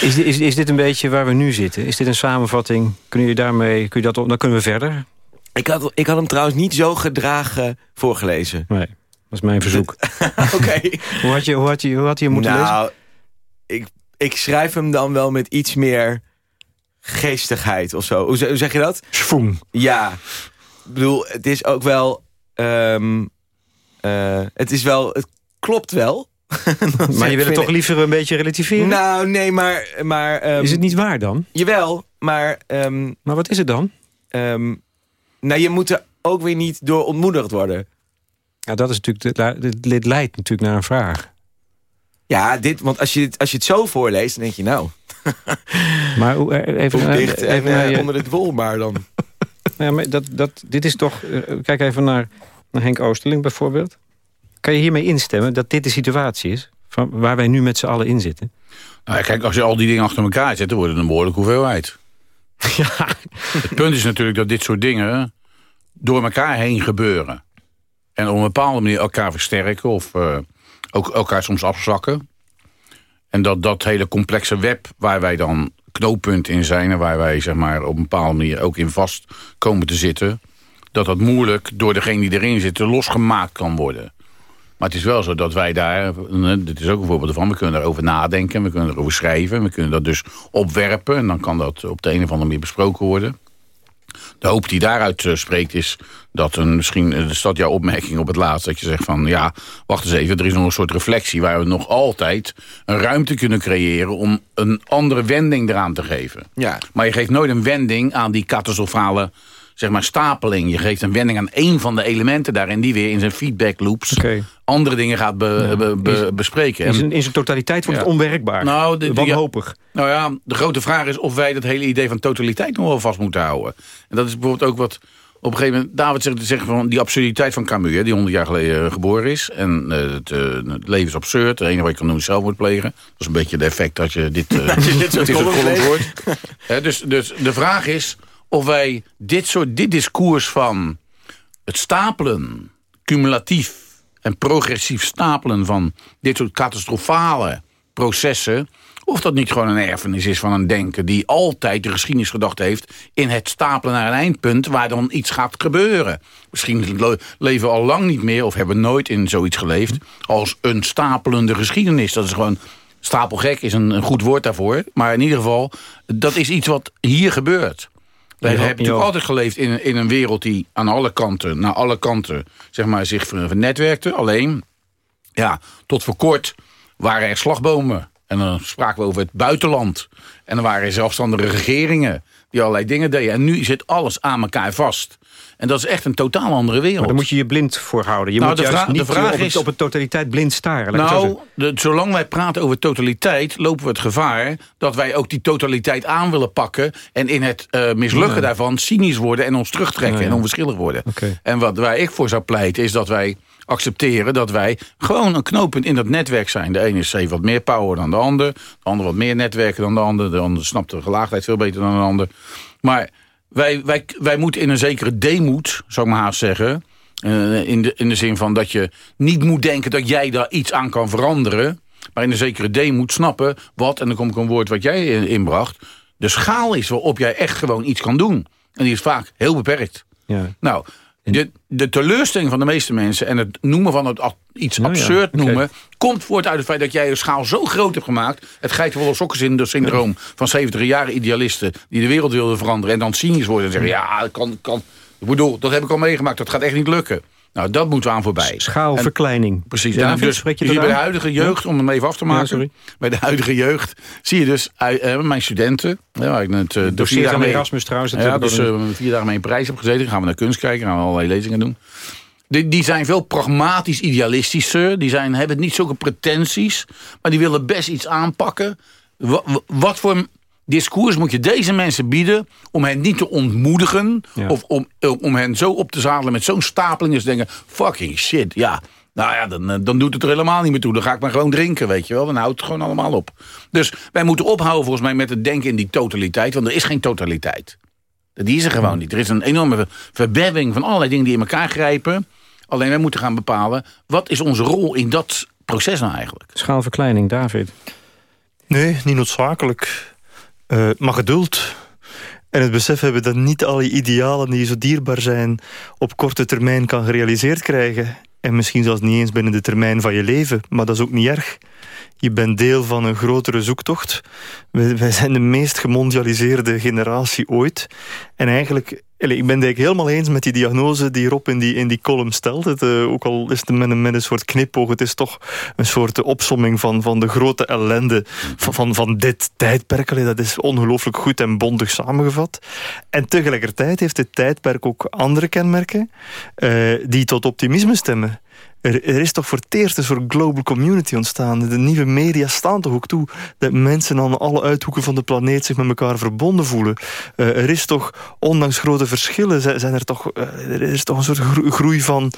Is, is, is dit een beetje waar we nu zitten? Is dit een samenvatting? Kun je daarmee, kun je dat op, dan kunnen we verder. Ik had, ik had hem trouwens niet zo gedragen voorgelezen. Nee, dat is mijn verzoek. Oké. hoe, had je, hoe, had je, hoe had je hem moeten nou, lezen? Ik, ik schrijf hem dan wel met iets meer geestigheid of zo. Hoe, zeg je dat? Schwung. Ja. Ik bedoel, het is ook wel... Um, uh, het is wel... Het klopt wel. maar je wil het toch liever een beetje relativeren? Nou, nee, maar... maar um, is het niet waar dan? Jawel, maar... Um, maar wat is het dan? nou, je moet er ook weer niet door ontmoedigd worden. Ja, dat is natuurlijk... Dit leidt natuurlijk naar een vraag. Ja, dit, want als je, als je het zo voorleest, dan denk je nou... maar even, Hoe dicht even, en, uh, onder het wol maar dan. Ja, maar dat, dat, dit is toch... Uh, kijk even naar, naar Henk Oosterling bijvoorbeeld. Kan je hiermee instemmen dat dit de situatie is... Van waar wij nu met z'n allen in zitten? Nou, kijk, als je al die dingen achter elkaar zet... dan wordt het een behoorlijke hoeveelheid. Ja. Het punt is natuurlijk dat dit soort dingen... door elkaar heen gebeuren. En op een bepaalde manier elkaar versterken... of uh, ook elkaar soms afzwakken. En dat dat hele complexe web waar wij dan knooppunt in zijn... waar wij zeg maar, op een bepaalde manier ook in vast komen te zitten... dat dat moeilijk door degene die erin zitten losgemaakt kan worden. Maar het is wel zo dat wij daar, dit is ook een voorbeeld van... we kunnen daarover nadenken, we kunnen erover schrijven... we kunnen dat dus opwerpen en dan kan dat op de een of andere manier besproken worden. De hoop die daaruit spreekt is dat een, misschien, de stad jouw opmerking op het laatst... dat je zegt van, ja, wacht eens even, er is nog een soort reflectie... waar we nog altijd een ruimte kunnen creëren... om een andere wending eraan te geven. Ja. Maar je geeft nooit een wending aan die catastrofale zeg maar, stapeling. Je geeft een wending aan één van de elementen daarin... die weer in zijn feedback loops okay. andere dingen gaat be, ja. be, be, bespreken. In zijn, in zijn totaliteit wordt ja. het onwerkbaar. Nou, de, Wanhopig. Ja, nou ja, de grote vraag is of wij dat hele idee van totaliteit nog wel vast moeten houden. En dat is bijvoorbeeld ook wat op een gegeven moment David zegt, zegt van die absurditeit van Camus, hè, die 100 jaar geleden geboren is. En uh, het, uh, het, leven is absurd. Het enige wat je kan doen is zelfmoord plegen. Dat is een beetje de effect dat je dit, uh, je dit soort columns hoort. dus, dus de vraag is of wij dit soort dit discours van het stapelen, cumulatief en progressief stapelen van dit soort catastrofale processen, of dat niet gewoon een erfenis is van een denken die altijd de geschiedenisgedachte heeft in het stapelen naar een eindpunt waar dan iets gaat gebeuren. Misschien leven we al lang niet meer of hebben nooit in zoiets geleefd als een stapelende geschiedenis. Dat is gewoon stapelgek is een goed woord daarvoor, maar in ieder geval dat is iets wat hier gebeurt. Wij hebben natuurlijk altijd geleefd in, in een wereld die aan alle kanten, naar alle kanten, zeg maar, zich vernetwerkte. Alleen, ja, tot voor kort waren er slagbomen. En dan spraken we over het buitenland. En dan waren er zelfstandige regeringen die allerlei dingen deden. En nu zit alles aan elkaar vast. En dat is echt een totaal andere wereld. Maar daar moet je je blind voor houden. Je nou, moet de juist niet de vraag op, is, het, op het totaliteit blind staren. Nou, de, zolang wij praten over totaliteit... lopen we het gevaar dat wij ook die totaliteit aan willen pakken... en in het uh, mislukken ja. daarvan cynisch worden en ons terugtrekken... Ja, ja. en onverschillig worden. Okay. En wat waar ik voor zou pleiten is dat wij accepteren dat wij gewoon een knooppunt in dat netwerk zijn. De ene is heeft wat meer power dan de ander. De ander wat meer netwerken dan de ander. De ander snapt de gelaagdheid veel beter dan de ander. Maar wij, wij, wij moeten in een zekere deemoed, zou ik maar haast zeggen... Uh, in, de, in de zin van dat je niet moet denken dat jij daar iets aan kan veranderen... maar in een zekere deemoed snappen wat, en dan kom ik een woord wat jij inbracht... de schaal is waarop jij echt gewoon iets kan doen. En die is vaak heel beperkt. Ja. Nou, de, de teleurstelling van de meeste mensen... en het noemen van het iets nou absurd ja, noemen... komt voort uit het feit dat jij de schaal zo groot hebt gemaakt... het geitenwolle sokkensyndroom ja. van 70 jaren idealisten... die de wereld wilden veranderen en dan cynisch worden... en zeggen, ja, dat kan, kan... Ik bedoel, dat heb ik al meegemaakt, dat gaat echt niet lukken. Nou, dat moeten we aan voorbij. Schaalverkleining. precies. Dus, spreek je dus bij de huidige jeugd, om hem even af te maken. sorry. bij de huidige jeugd zie je dus uh, mijn studenten. Ja, waar ik net, uh, Door vier dagen Erasmus trouwens. Ja, dus uh, vier dagen mee in Parijs heb gezeten. gaan we naar kunst kijken. gaan we allerlei lezingen doen. Die, die zijn veel pragmatisch idealistischer. Die zijn, hebben niet zulke pretenties. Maar die willen best iets aanpakken. Wat, wat voor discours moet je deze mensen bieden... om hen niet te ontmoedigen... Ja. of om, om hen zo op te zadelen met zo'n stapeling... dat ze denken, fucking shit, ja... Nou ja, dan, dan doet het er helemaal niet meer toe. Dan ga ik maar gewoon drinken, weet je wel. Dan houdt het gewoon allemaal op. Dus wij moeten ophouden volgens mij met het denken in die totaliteit. Want er is geen totaliteit. Die is er gewoon niet. Er is een enorme verbedding van allerlei dingen die in elkaar grijpen. Alleen wij moeten gaan bepalen... wat is onze rol in dat proces nou eigenlijk? Schaalverkleining, David. Nee, niet noodzakelijk. Uh, maar geduld. En het besef hebben dat niet alle idealen die zo dierbaar zijn... op korte termijn kan gerealiseerd krijgen. En misschien zelfs niet eens binnen de termijn van je leven. Maar dat is ook niet erg. Je bent deel van een grotere zoektocht. Wij zijn de meest gemondialiseerde generatie ooit. En eigenlijk, ik ben het helemaal eens met die diagnose die Rob in die, in die column stelt. Het, uh, ook al is het met een, een soort knipoog, het is toch een soort opsomming van, van de grote ellende van, van, van dit tijdperk. Dat is ongelooflijk goed en bondig samengevat. En tegelijkertijd heeft dit tijdperk ook andere kenmerken uh, die tot optimisme stemmen. Er, er, is toch voor het eerst een soort global community ontstaan. De nieuwe media staan toch ook toe dat mensen aan alle uithoeken van de planeet zich met elkaar verbonden voelen. Uh, er is toch, ondanks grote verschillen, zijn er toch, uh, er is toch een soort groei van,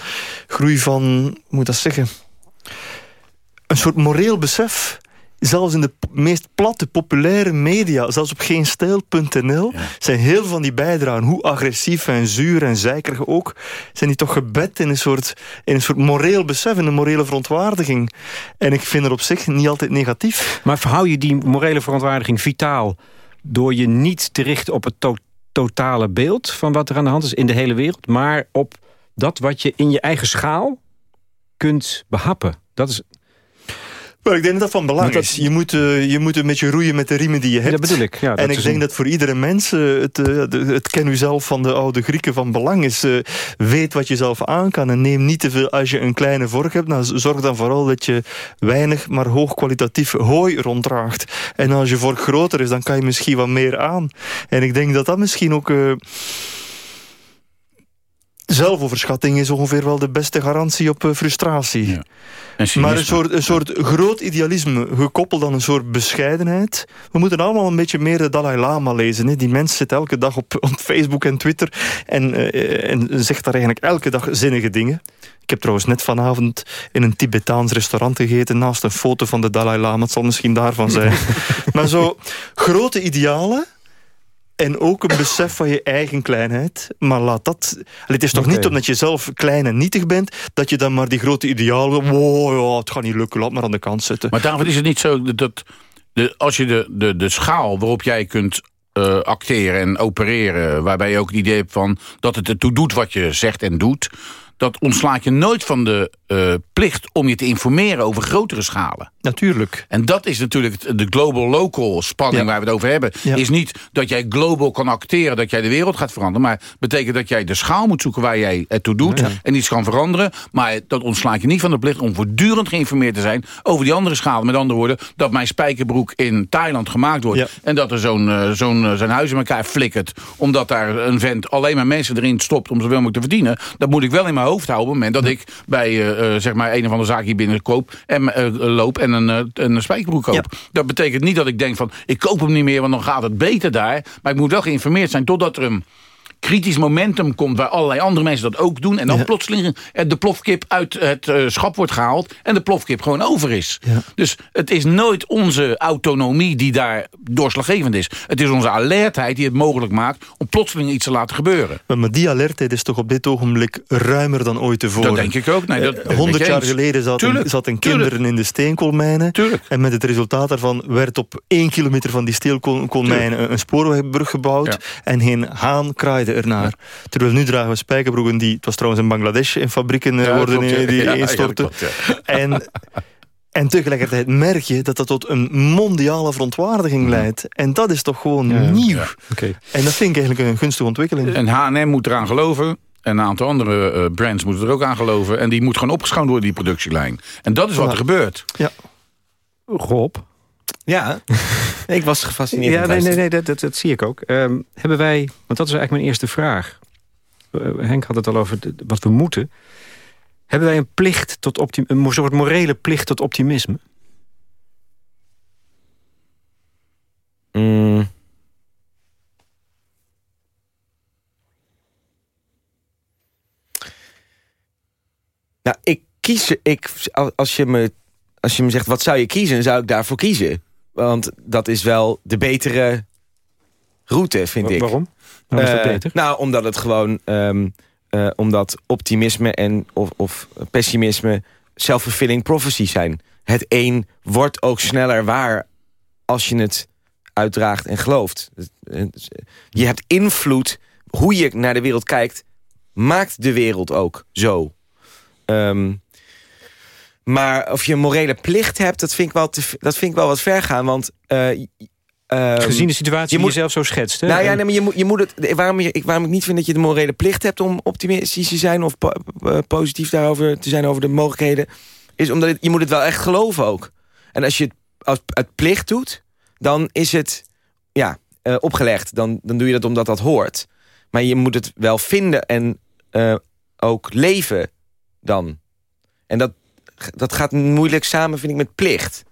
groei van, hoe moet dat zeggen? Een soort moreel besef zelfs in de meest platte, populaire media, zelfs op geenstijl.nl, ja. zijn heel veel van die bijdragen, hoe agressief en zuur en zeikerig ook, zijn die toch gebed in een soort, in een soort moreel besef, in een morele verontwaardiging. En ik vind er op zich niet altijd negatief. Maar verhou je die morele verontwaardiging vitaal door je niet te richten op het to totale beeld van wat er aan de hand is in de hele wereld, maar op dat wat je in je eigen schaal kunt behappen? Dat is maar ik denk dat dat van belang dat, is. Je moet, uh, je moet een beetje roeien met de riemen die je hebt. Ja, dat bedoel ik. Ja, en ik denk een... dat voor iedere mens uh, het, uh, het ken u zelf van de oude Grieken van belang is. weet wat je zelf aan kan en neem niet te veel als je een kleine vork hebt. Nou, zorg dan vooral dat je weinig, maar hoogkwalitatief hooi ronddraagt. En als je vork groter is, dan kan je misschien wat meer aan. En ik denk dat dat misschien ook zelfoverschatting is ongeveer wel de beste garantie op uh, frustratie. Ja. Maar een soort, een soort groot idealisme, gekoppeld aan een soort bescheidenheid. We moeten allemaal een beetje meer de Dalai Lama lezen. Hè. Die mens zit elke dag op, op Facebook en Twitter en, uh, en zegt daar eigenlijk elke dag zinnige dingen. Ik heb trouwens net vanavond in een Tibetaans restaurant gegeten... naast een foto van de Dalai Lama. Het zal misschien daarvan zijn. maar zo grote idealen en ook een besef van je eigen kleinheid. Maar laat dat... Het is toch okay. niet omdat je zelf klein en nietig bent... dat je dan maar die grote idealen... Wow, ja, het gaat niet lukken, laat maar aan de kant zetten. Maar daarvoor is het niet zo dat... De, als je de, de, de schaal waarop jij kunt uh, acteren en opereren... waarbij je ook het idee hebt van dat het ertoe doet wat je zegt en doet... dat ontslaat je nooit van de uh, plicht om je te informeren over grotere schalen. Natuurlijk. En dat is natuurlijk de global-local spanning ja. waar we het over hebben. Ja. Is niet dat jij global kan acteren, dat jij de wereld gaat veranderen. Maar betekent dat jij de schaal moet zoeken waar jij het toe doet. Ja. En iets kan veranderen. Maar dat ontslaat je niet van de plicht om voortdurend geïnformeerd te zijn over die andere schalen. Met andere woorden, dat mijn spijkerbroek in Thailand gemaakt wordt. En dat er zo'n uh, zo'n uh, zijn huis in elkaar flikkert. Omdat daar een vent alleen maar mensen erin stopt om zoveel mogelijk te verdienen. Dat moet ik wel in mijn hoofd houden op het moment dat ik bij uh, zeg maar een of andere zaak hier binnen koop en loop en een, een spijkerbroek koop. Ja. Dat betekent niet dat ik denk van, ik koop hem niet meer, want dan gaat het beter daar. Maar ik moet wel geïnformeerd zijn totdat er een kritisch momentum komt... waar allerlei andere mensen dat ook doen... en dan ja. plotseling de plofkip uit het uh, schap wordt gehaald... en de plofkip gewoon over is. Ja. Dus het is nooit onze autonomie die daar doorslaggevend is. Het is onze alertheid die het mogelijk maakt... om plotseling iets te laten gebeuren. Maar, die alertheid is toch op dit ogenblik ruimer dan ooit tevoren? Dat denk ik ook. Nee, dat, Honderd jaar geleden zaten, zaten kinderen in de steenkoolmijnen. Tuurlijk. En met het resultaat daarvan werd op één kilometer van die steenkoolmijnen... een spoorwegbrug gebouwd. Ja. En geen haan kraaide ernaar. Ja. Terwijl nu dragen we spijkerbroeken die... Het was trouwens in Bangladesh in fabrieken ja, worden klopt, ja. die ja, instorten. Klopt, en, en tegelijkertijd merk je dat dat tot een mondiale verontwaardiging leidt. En dat is toch gewoon nieuw. Okay. En dat vind ik eigenlijk een gunstige ontwikkeling. En H&M moet eraan geloven. En een aantal andere uh, brands moeten er ook aan geloven. En die moet gewoon opgeschoond worden, die productielijn. En dat is wat er gebeurt. Ja. Rob? Ja, ik was gefascineerd. Ja, nee, nee, nee dat, dat, zie ik ook. Um, hebben wij, want dat is eigenlijk mijn eerste vraag. Uh, Henk had het al over de, wat we moeten. Hebben wij een plicht tot optimisme, een soort morele plicht tot optimisme? Mm. Nou, ik kies... Ik, als, je me, als je me zegt, wat zou je kiezen? zou ik daarvoor kiezen. Want dat is wel de betere route, vind ik. Waarom? Waarom is dat uh, beter? Nou, omdat het gewoon... Um, uh, omdat optimisme en, of, of pessimisme self-fulfilling prophecy zijn. Het een wordt ook sneller waar als je het uitdraagt en gelooft. Je hebt invloed, hoe je naar de wereld kijkt... maakt de wereld ook zo. Um, maar of je een morele plicht hebt, dat vind ik wel, te, dat vind ik wel wat ver gaan. Want uh, um, Gezien de situatie je die je zelf zo schetst. Hè? Nou ja, nee, maar je moet, je moet het, waarom, je, waarom ik niet vind dat je de morele plicht hebt... om optimistisch te zijn of po positief daarover te zijn over de mogelijkheden... is omdat het, je moet het wel echt geloven ook. En als je het als, uit plicht doet, dan is het ja, uh, opgelegd. Dan, dan doe je dat omdat dat hoort. Maar je moet het wel vinden en uh, ook leven dan. En dat, dat gaat moeilijk samen, vind ik, met plicht.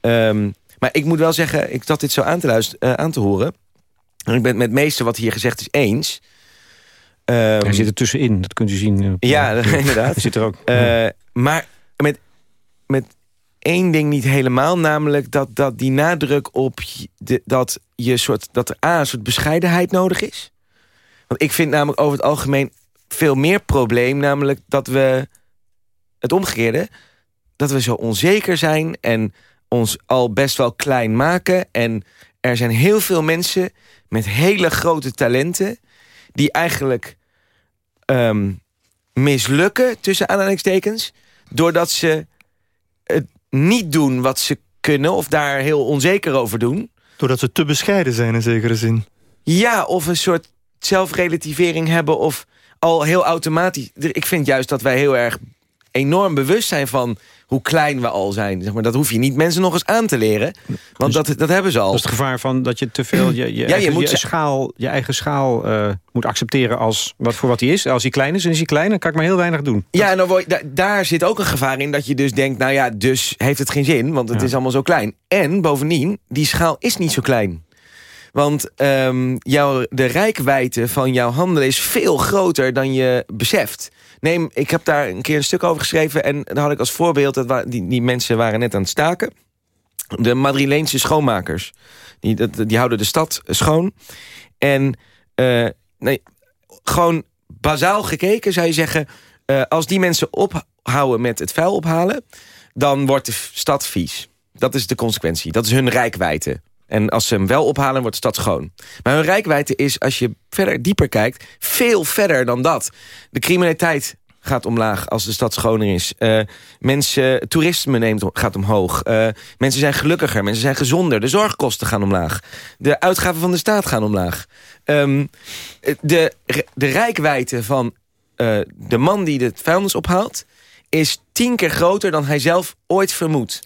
Um, maar ik moet wel zeggen, ik zat dit zo aan te, luisteren, uh, aan te horen. En ik ben het met het meeste wat hier gezegd is eens. Um, Hij zit er tussenin, dat kunt u zien. Uh, ja, inderdaad. Hij zit er ook. Uh, maar met, met één ding niet helemaal. Namelijk dat, dat die nadruk op de, dat, je soort, dat er A, een soort bescheidenheid nodig is. Want ik vind namelijk over het algemeen veel meer probleem. Namelijk dat we het omgekeerde. Dat we zo onzeker zijn en ons al best wel klein maken. En er zijn heel veel mensen met hele grote talenten... die eigenlijk um, mislukken, tussen aanhalingstekens... doordat ze het niet doen wat ze kunnen... of daar heel onzeker over doen. Doordat ze te bescheiden zijn in zekere zin. Ja, of een soort zelfrelativering hebben... of al heel automatisch... Ik vind juist dat wij heel erg enorm bewust zijn van hoe klein we al zijn. Zeg maar, dat hoef je niet mensen nog eens aan te leren. Want dus, dat, dat hebben ze al. Dat is het gevaar van dat je te veel je, je, ja, eigen, je, moet je, schaal, je eigen schaal uh, moet accepteren als wat voor wat hij is. Als hij klein is, dan is hij klein. Dan kan ik maar heel weinig doen. Ja, en dan word je, daar zit ook een gevaar in dat je dus denkt... nou ja, dus heeft het geen zin, want het ja. is allemaal zo klein. En bovendien, die schaal is niet zo klein. Want um, jouw, de rijkwijde van jouw handelen is veel groter dan je beseft. Neem, ik heb daar een keer een stuk over geschreven... en dan had ik als voorbeeld, dat die, die mensen waren net aan het staken... de Madrileense schoonmakers. Die, dat, die houden de stad schoon. En uh, nee, gewoon bazaal gekeken zou je zeggen... Uh, als die mensen ophouden met het vuil ophalen... dan wordt de stad vies. Dat is de consequentie. Dat is hun rijkwijde. En als ze hem wel ophalen, wordt de stad schoon. Maar hun rijkwijde is, als je verder dieper kijkt... veel verder dan dat. De criminaliteit gaat omlaag als de stad schoner is. Uh, mensen, toerisme neemt, gaat omhoog. Uh, mensen zijn gelukkiger, mensen zijn gezonder. De zorgkosten gaan omlaag. De uitgaven van de staat gaan omlaag. Um, de, de rijkwijde van uh, de man die de vuilnis ophaalt... is tien keer groter dan hij zelf ooit vermoedt.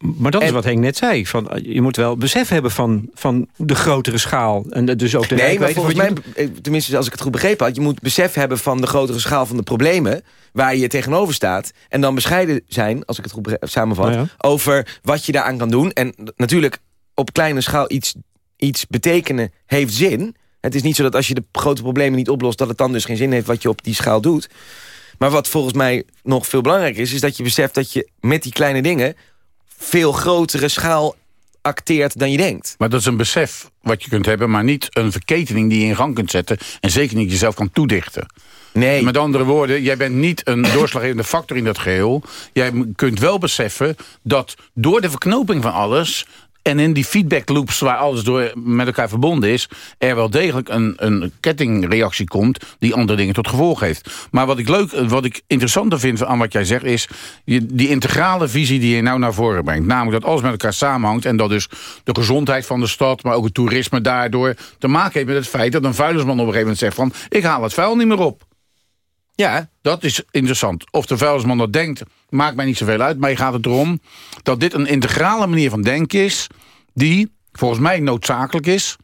Maar dat is wat Henk net zei. Van, je moet wel besef hebben van, van de grotere schaal. En dus ook de nee, maar volgens mij, tenminste als ik het goed begrepen had... je moet besef hebben van de grotere schaal van de problemen... waar je tegenover staat. En dan bescheiden zijn, als ik het goed samenvat... Ja. over wat je daaraan kan doen. En natuurlijk op kleine schaal iets, iets betekenen heeft zin. Het is niet zo dat als je de grote problemen niet oplost... dat het dan dus geen zin heeft wat je op die schaal doet. Maar wat volgens mij nog veel belangrijker is... is dat je beseft dat je met die kleine dingen veel grotere schaal acteert dan je denkt. Maar dat is een besef wat je kunt hebben... maar niet een verketening die je in gang kunt zetten... en zeker niet jezelf kan toedichten. Nee. Met andere woorden, jij bent niet een doorslaggevende factor in dat geheel. Jij kunt wel beseffen dat door de verknoping van alles... En in die feedback loops waar alles door met elkaar verbonden is... er wel degelijk een, een kettingreactie komt die andere dingen tot gevolg heeft. Maar wat ik, leuk, wat ik interessanter vind aan wat jij zegt is... die integrale visie die je nou naar voren brengt. Namelijk dat alles met elkaar samenhangt... en dat dus de gezondheid van de stad, maar ook het toerisme daardoor... te maken heeft met het feit dat een vuilnisman op een gegeven moment zegt van... ik haal het vuil niet meer op. Ja. Dat is interessant. Of de vuilnisman dat denkt, maakt mij niet zoveel uit. Maar je gaat het erom dat dit een integrale manier van denken is... die volgens mij noodzakelijk is...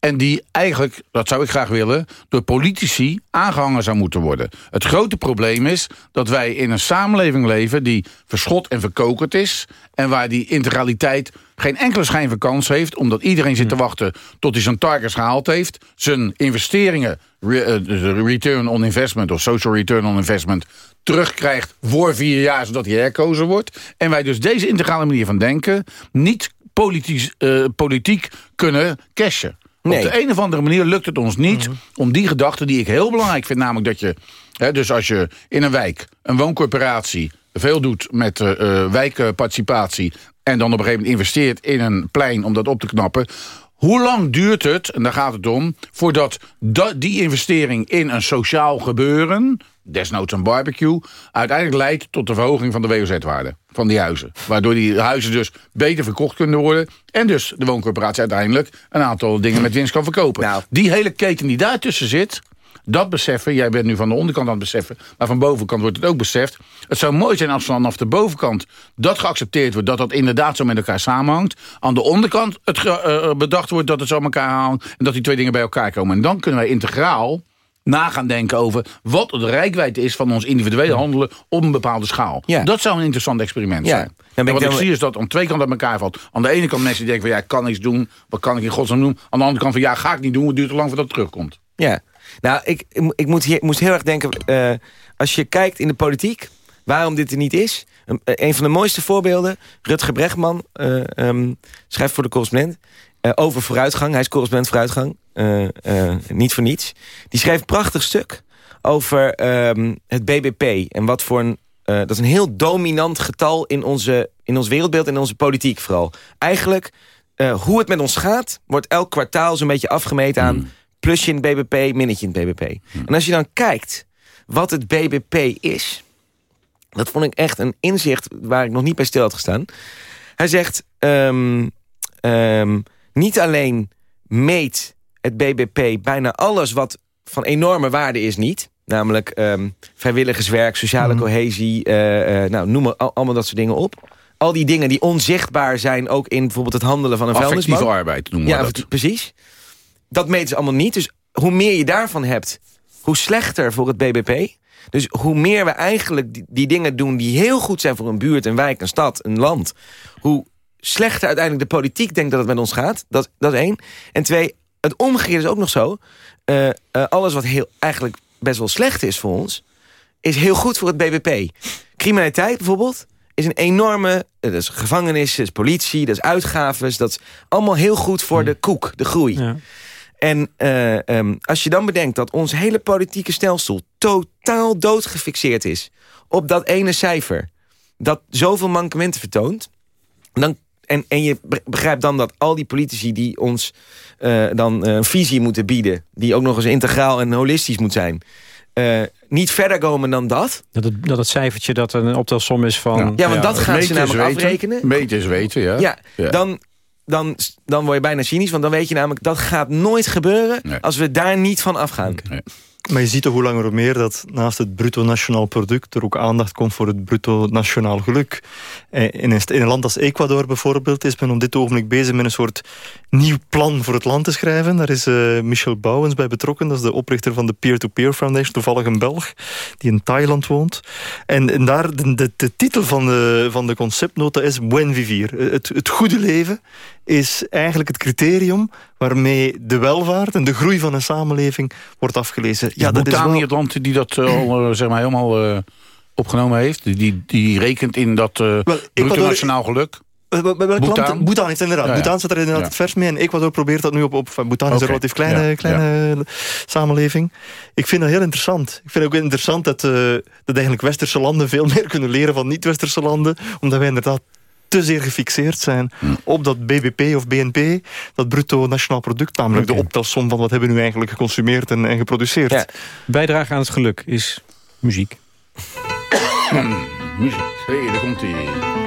En die eigenlijk, dat zou ik graag willen... door politici aangehangen zou moeten worden. Het grote probleem is dat wij in een samenleving leven... die verschot en verkokerd is... en waar die integraliteit geen enkele schijn van kans heeft... omdat iedereen zit te hmm. wachten tot hij zijn targets gehaald heeft... zijn investeringen, eh, return on investment of social return on investment... terugkrijgt voor vier jaar, zodat hij herkozen wordt. En wij dus deze integrale manier van denken... niet politisch, uh, politiek kunnen cashen. Op de een of andere manier lukt het ons niet mhm. om die gedachte die ik heel belangrijk vind, namelijk dat je, hè, dus als je in een wijk, een wooncorporatie, veel doet met uh, wijkparticipatie en dan op een gegeven moment investeert in een plein om dat op te knappen, hoe lang duurt het, en daar gaat het om... voordat die investering in een sociaal gebeuren... desnoods een barbecue... uiteindelijk leidt tot de verhoging van de WOZ-waarde van die huizen. Waardoor die huizen dus beter verkocht kunnen worden... en dus de wooncorporatie uiteindelijk een aantal dingen met winst kan verkopen. Nou. Die hele keten die daartussen zit... Dat beseffen, jij bent nu van de onderkant aan het beseffen... maar van bovenkant wordt het ook beseft. Het zou mooi zijn als vanaf de bovenkant dat geaccepteerd wordt... dat dat inderdaad zo met elkaar samenhangt. Aan de onderkant het uh, bedacht wordt dat het zo met elkaar hangt... en dat die twee dingen bij elkaar komen. En dan kunnen wij integraal na gaan denken over wat de rijkwijde is van ons individuele handelen op een bepaalde schaal. Ja. Dat zou een interessant experiment zijn. Ja. En wat ik zie is dat aan twee kanten uit elkaar valt. Aan de ene kant mensen die denken van ja, ik kan iets doen. Wat kan ik in godsnaam doen? Aan de andere kant van ja, ga ik niet doen. Het duurt te lang voordat het terugkomt. Ja, nou, ik, ik moet moest heel erg denken... Uh, als je kijkt in de politiek, waarom dit er niet is... Een, eh, van de mooiste voorbeelden, Rutger Bregman... Uh, um, schrijft voor de correspondent... Over vooruitgang, hij is correspondent vooruitgang... niet voor niets. Die schreef een prachtig stuk over um, het BBP... en wat voor een... dat is een heel dominant getal in, onze, in ons wereldbeeld... en in onze politiek vooral. Eigenlijk, hoe het met ons gaat... wordt elk kwartaal zo'n beetje afgemeten aan... Hmm plusje in het BBP, minnetje in het BBP. Hm. En als je dan kijkt wat het BBP is... dat vond ik echt een inzicht waar ik nog niet bij stil had gestaan. Hij zegt, um, um, niet alleen meet het BBP bijna alles wat van enorme waarde is niet... namelijk um, vrijwilligerswerk, sociale hm. cohesie, uh, uh, nou, noem maar allemaal dat soort dingen op al die dingen die onzichtbaar zijn... ook in bijvoorbeeld het handelen van een vuilnisman. Affectieve arbeid noemen we ja, dat. Precies dat meten ze allemaal niet. Dus hoe meer je daarvan hebt, hoe slechter voor het BBP. Dus hoe meer we eigenlijk die, die, dingen doen die heel goed zijn voor een buurt, een wijk, een stad, een land. Hoe slechter uiteindelijk de politiek denkt dat het met ons gaat. Dat, dat is één. En twee, het omgekeerde is ook nog zo. Uh, uh, alles wat heel, eigenlijk best wel slecht is voor ons, is heel goed voor het BBP. Criminaliteit bijvoorbeeld is een enorme... Eh, dat is gevangenis, dat is politie, dat is uitgaven. Dat is allemaal heel goed voor de koek, de groei. Ja. En uh, um, als je dan bedenkt dat ons hele politieke stelsel... totaal doodgefixeerd is op dat ene cijfer... dat zoveel mankementen vertoont... Dan, en, en je begrijpt dan dat al die politici die ons uh, dan een visie moeten bieden... die ook nog eens integraal en holistisch moet zijn... Uh, niet verder komen dan dat. Dat het, dat het cijfertje dat een optelsom is van... Ja, ja want dat gaan ze namelijk afrekenen. Meten is weten, ja. ja. Ja, dan dan, dan word je bijna cynisch. Want dan weet je namelijk, dat gaat nooit gebeuren... als we daar niet van afgaan. Nee. Maar je ziet toch hoe langer hoe meer dat naast het bruto nationaal product... er ook aandacht komt voor het bruto nationaal geluk. Eh, in een, in een land als Ecuador bijvoorbeeld... is men op dit ogenblik bezig met een soort nieuw plan voor het land te schrijven. Daar is uh, Michel Bouwens bij betrokken. Dat is de oprichter van de Peer-to-Peer Foundation. Toevallig een Belg die in Thailand woont. En, en daar, de, de, de, titel van de, van de conceptnota is Buen Vivir. Het, het goede leven is eigenlijk het criterium waarmee de welvaart en de groei van een samenleving wordt afgelezen. Ja, dat is wel... Nederland die dat uh, al, zeg maar helemaal uh, opgenomen heeft? Die, die rekent in dat Wel, nationaal geluk? Bhutan? Bhutan heeft inderdaad. Ja, ja. Bhutan zit er inderdaad het vers mee. En Ecuador probeert dat nu op... op Bhutan is een relatief kleine, kleine samenleving. Ik vind dat heel interessant. Ik vind het ook interessant dat, uh, dat eigenlijk westerse landen veel meer kunnen leren van niet-westerse landen. Omdat wij inderdaad te zeer gefixeerd zijn hm. op dat BBP of BNP, dat bruto nationaal product, namelijk de optelsom van wat hebben we nu eigenlijk geconsumeerd en, en geproduceerd. Ja. Bijdrage aan het geluk is muziek. muziek, hey, daar komt hij.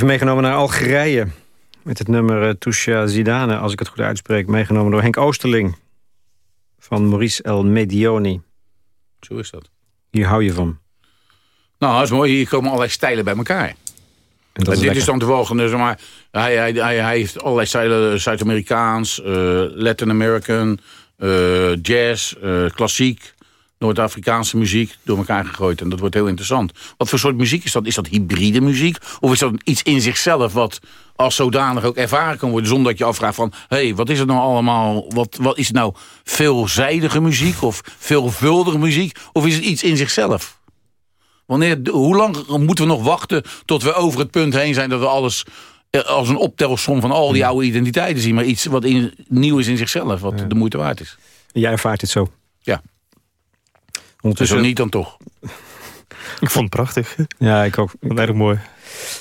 Even meegenomen naar Algerije. Met het nummer uh, Tusha Zidane, als ik het goed uitspreek. Meegenomen door Henk Oosterling. Van Maurice El Medioni. Zo is dat. Hier hou je van. Nou, dat is mooi. Hier komen allerlei stijlen bij elkaar. En, dit is dan de volgende, zeg maar, hij, hij, hij, hij heeft allerlei stijlen, Zuid-Amerikaans, uh, Latin American, uh, jazz, uh, klassiek, Noord-Afrikaanse muziek door elkaar gegooid. En dat wordt heel interessant. Wat voor soort muziek is dat? Is dat hybride muziek? Of is dat iets in zichzelf wat als zodanig ook ervaren kan worden... zonder dat je afvraagt van, hé, hey, wat is het nou allemaal? Wat, wat is het nou veelzijdige muziek of veelvuldige muziek? Of is het iets in zichzelf? Wanneer, hoe lang moeten we nog wachten tot we over het punt heen zijn... dat we alles eh, als een optelsom van al die oude identiteiten zien... maar iets wat in, nieuw is in zichzelf, wat de moeite waard is. Jij ervaart het zo? Ja. Ondertussen dus niet dan toch? ik vond het prachtig. Ja, ik ook. Vond erg mooi.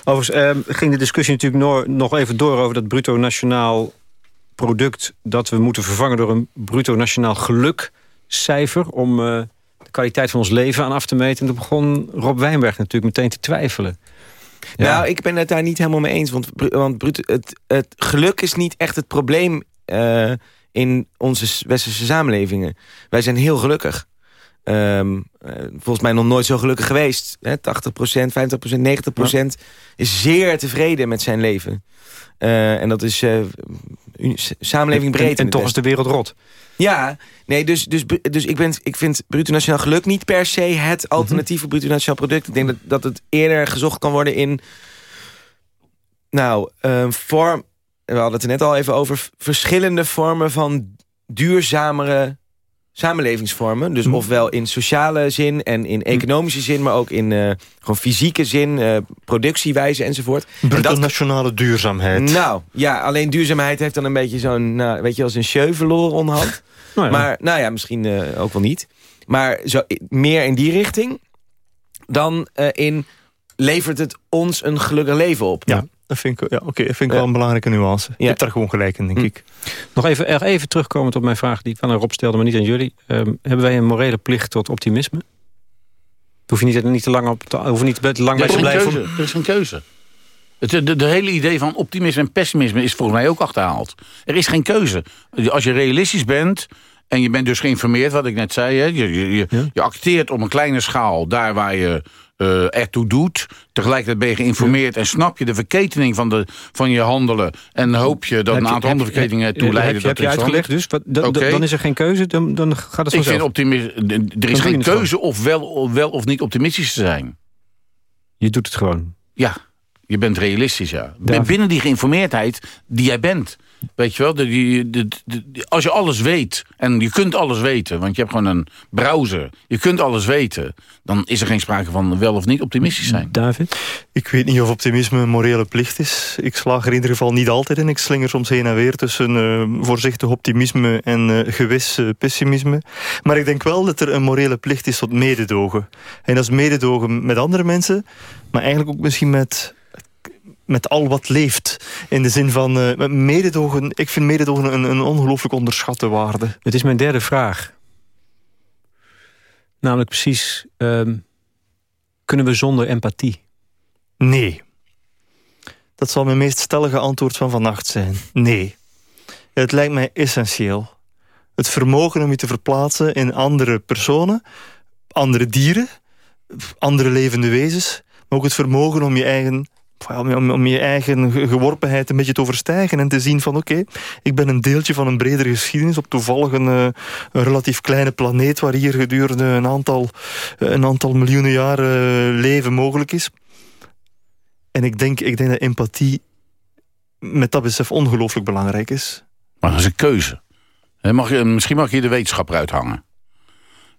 Overigens eh, ging de discussie natuurlijk nog even door... over dat bruto nationaal product... dat we moeten vervangen door een bruto nationaal gelukcijfer... om uh, de kwaliteit van ons leven aan af te meten. En toen begon Rob Wijnberg natuurlijk meteen te twijfelen. Ja. Nou, ik ben het daar niet helemaal mee eens. Want, want het, het geluk is niet echt het probleem... Uh, in onze westerse samenlevingen. Wij zijn heel gelukkig. Um, volgens mij nog nooit zo gelukkig geweest. Hè? 80%, 50%, 90% is zeer tevreden met zijn leven. Uh, en dat is uh, samenleving breed. En, en toch is de wereld rot. Ja, nee, dus, dus, dus ik, ben, ik vind bruto nationaal geluk niet per se het mhm. alternatieve bruto nationaal product. Ik denk dat, dat het eerder gezocht kan worden in... Nou, uh, vorm... We hadden het er net al even over verschillende vormen van duurzamere samenlevingsvormen. Dus mhm. ofwel in sociale zin en in mhm. economische zin... maar ook in uh, gewoon fysieke zin, uh, productiewijze enzovoort. Bruto nationale duurzaamheid. Nou, ja, alleen duurzaamheid heeft dan een beetje zo'n... Nou, weet je, als een sjeu verloren onderhand. nou ja. Maar, nou ja, misschien uh, ook wel niet. Maar zo, meer in die richting dan in... levert het ons een gelukkig leven op. Ja. Dat vind ik, ja, oké, dat vind ik wel een belangrijke nuance. Je hebt daar gewoon gelijk in, denk hm. ik. Nog even, even terugkomend op mijn vraag die ik aan Rob stelde, maar niet aan jullie. Um, hebben wij een morele plicht tot optimisme? Hoef je niet, niet te lang op te, hoef niet te lang bij te blijven. Keuze. Er is een keuze. Het, de, de, hele idee van optimisme en pessimisme is volgens mij ook achterhaald. Er is geen keuze. Als je realistisch bent en je bent dus geïnformeerd, wat ik net zei. Hè? Je, je, je, acteert op een kleine schaal daar waar je uh, ertoe doet. Tegelijkertijd ben je geïnformeerd en snap je de verketening van, de, van je handelen. En hoop je dat een aantal andere verketeningen toe leiden. Heb je, heb je uitgelegd dus? Wat, Dan is er geen keuze, dan, dan gaat het vanzelf. Ik vind optimisme, er is geen keuze of wel, wel of niet optimistisch te zijn. Je doet het gewoon. Ja, je bent realistisch, ja. Binnen die geïnformeerdheid die jij bent. Weet je wel, de, de, de, als je alles weet, en je kunt alles weten... want je hebt gewoon een browser, je kunt alles weten... dan is er geen sprake van wel of niet optimistisch zijn. David? Ik weet niet of optimisme een morele plicht is. Ik slaag er in ieder geval niet altijd in. Ik slinger soms heen en weer tussen uh, voorzichtig optimisme en uh, gewis uh, pessimisme. Maar ik denk wel dat er een morele plicht is tot mededogen. En dat is mededogen met andere mensen... maar eigenlijk ook misschien met met al wat leeft. In de zin van uh, mededogen. Ik vind mededogen een, een ongelooflijk onderschatte waarde. Het is mijn derde vraag. Namelijk precies, uh, kunnen we zonder empathie? Nee. Dat zal mijn meest stellige antwoord van vannacht zijn. Nee. Het lijkt mij essentieel. Het vermogen om je te verplaatsen in andere personen, andere dieren, andere levende wezens, maar ook het vermogen om je eigen om, om, je eigen geworpenheid een beetje te overstijgen en te zien van oké, ik ben een deeltje van een bredere geschiedenis op toevallig een, eh, een relatief kleine planeet waar hier gedurende een aantal, eh, een aantal miljoenen jaren eh, leven mogelijk is. En ik denk, ik denk dat empathie met dat besef ongelooflijk belangrijk is. Maar dat is een keuze. Mag je, misschien mag je de wetenschap eruit hangen.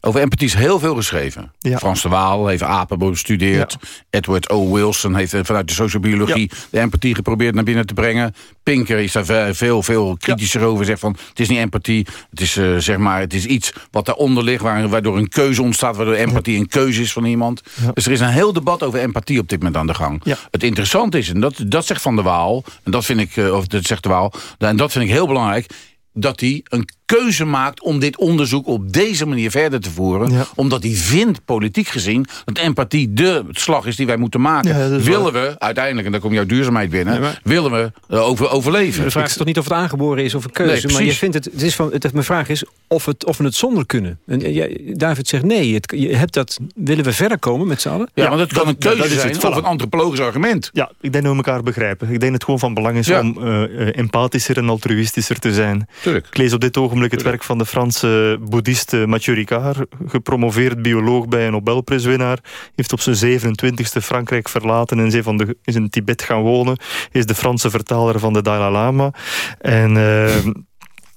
Over empathie is heel veel geschreven. Frans de Waal heeft apen bestudeerd. Edward O. Wilson heeft vanuit de sociobiologie... de empathie geprobeerd naar binnen te brengen. Pinker is daar veel, veel kritischer over. Zegt van, het is niet empathie. Het is, uh, zeg maar, het is iets wat daaronder ligt... waardoor een keuze ontstaat. Waardoor empathie een keuze is van iemand. Dus er is een heel debat over empathie op dit moment aan de gang. Het interessante is, en dat, dat zegt Van de Waal... en dat vind ik, uh, of dat zegt de Waal... en dat vind ik heel belangrijk dat hij een keuze maakt om dit onderzoek op deze manier verder te voeren. Omdat hij vindt, politiek gezien, dat empathie de slag is die wij moeten maken. willen we uiteindelijk, en dan komt jouw duurzaamheid binnen, willen we uh, over, overleven. De vraag is toch niet of het aangeboren is of een keuze. maar je vindt het, het is van, het, mijn vraag is of, het, of we het zonder kunnen. En, jij, David zegt nee, het, je hebt dat, willen we verder komen met z'n allen? Ja, want het kan een keuze zijn of een antropologisch argument. Ja, ik denk dat we elkaar begrijpen. Ik denk dat het gewoon van belang is om uh, empathischer en altruïstischer te zijn. Tuurlijk. Ik lees op dit ogenblik het werk van de Franse boeddhist Mathieu Ricard, gepromoveerd bioloog bij een Nobelprijswinnaar. Heeft op zijn 27e Frankrijk verlaten en is, van de, is in Tibet gaan wonen. Is de Franse vertaler van de Dalai Lama. En... Uh,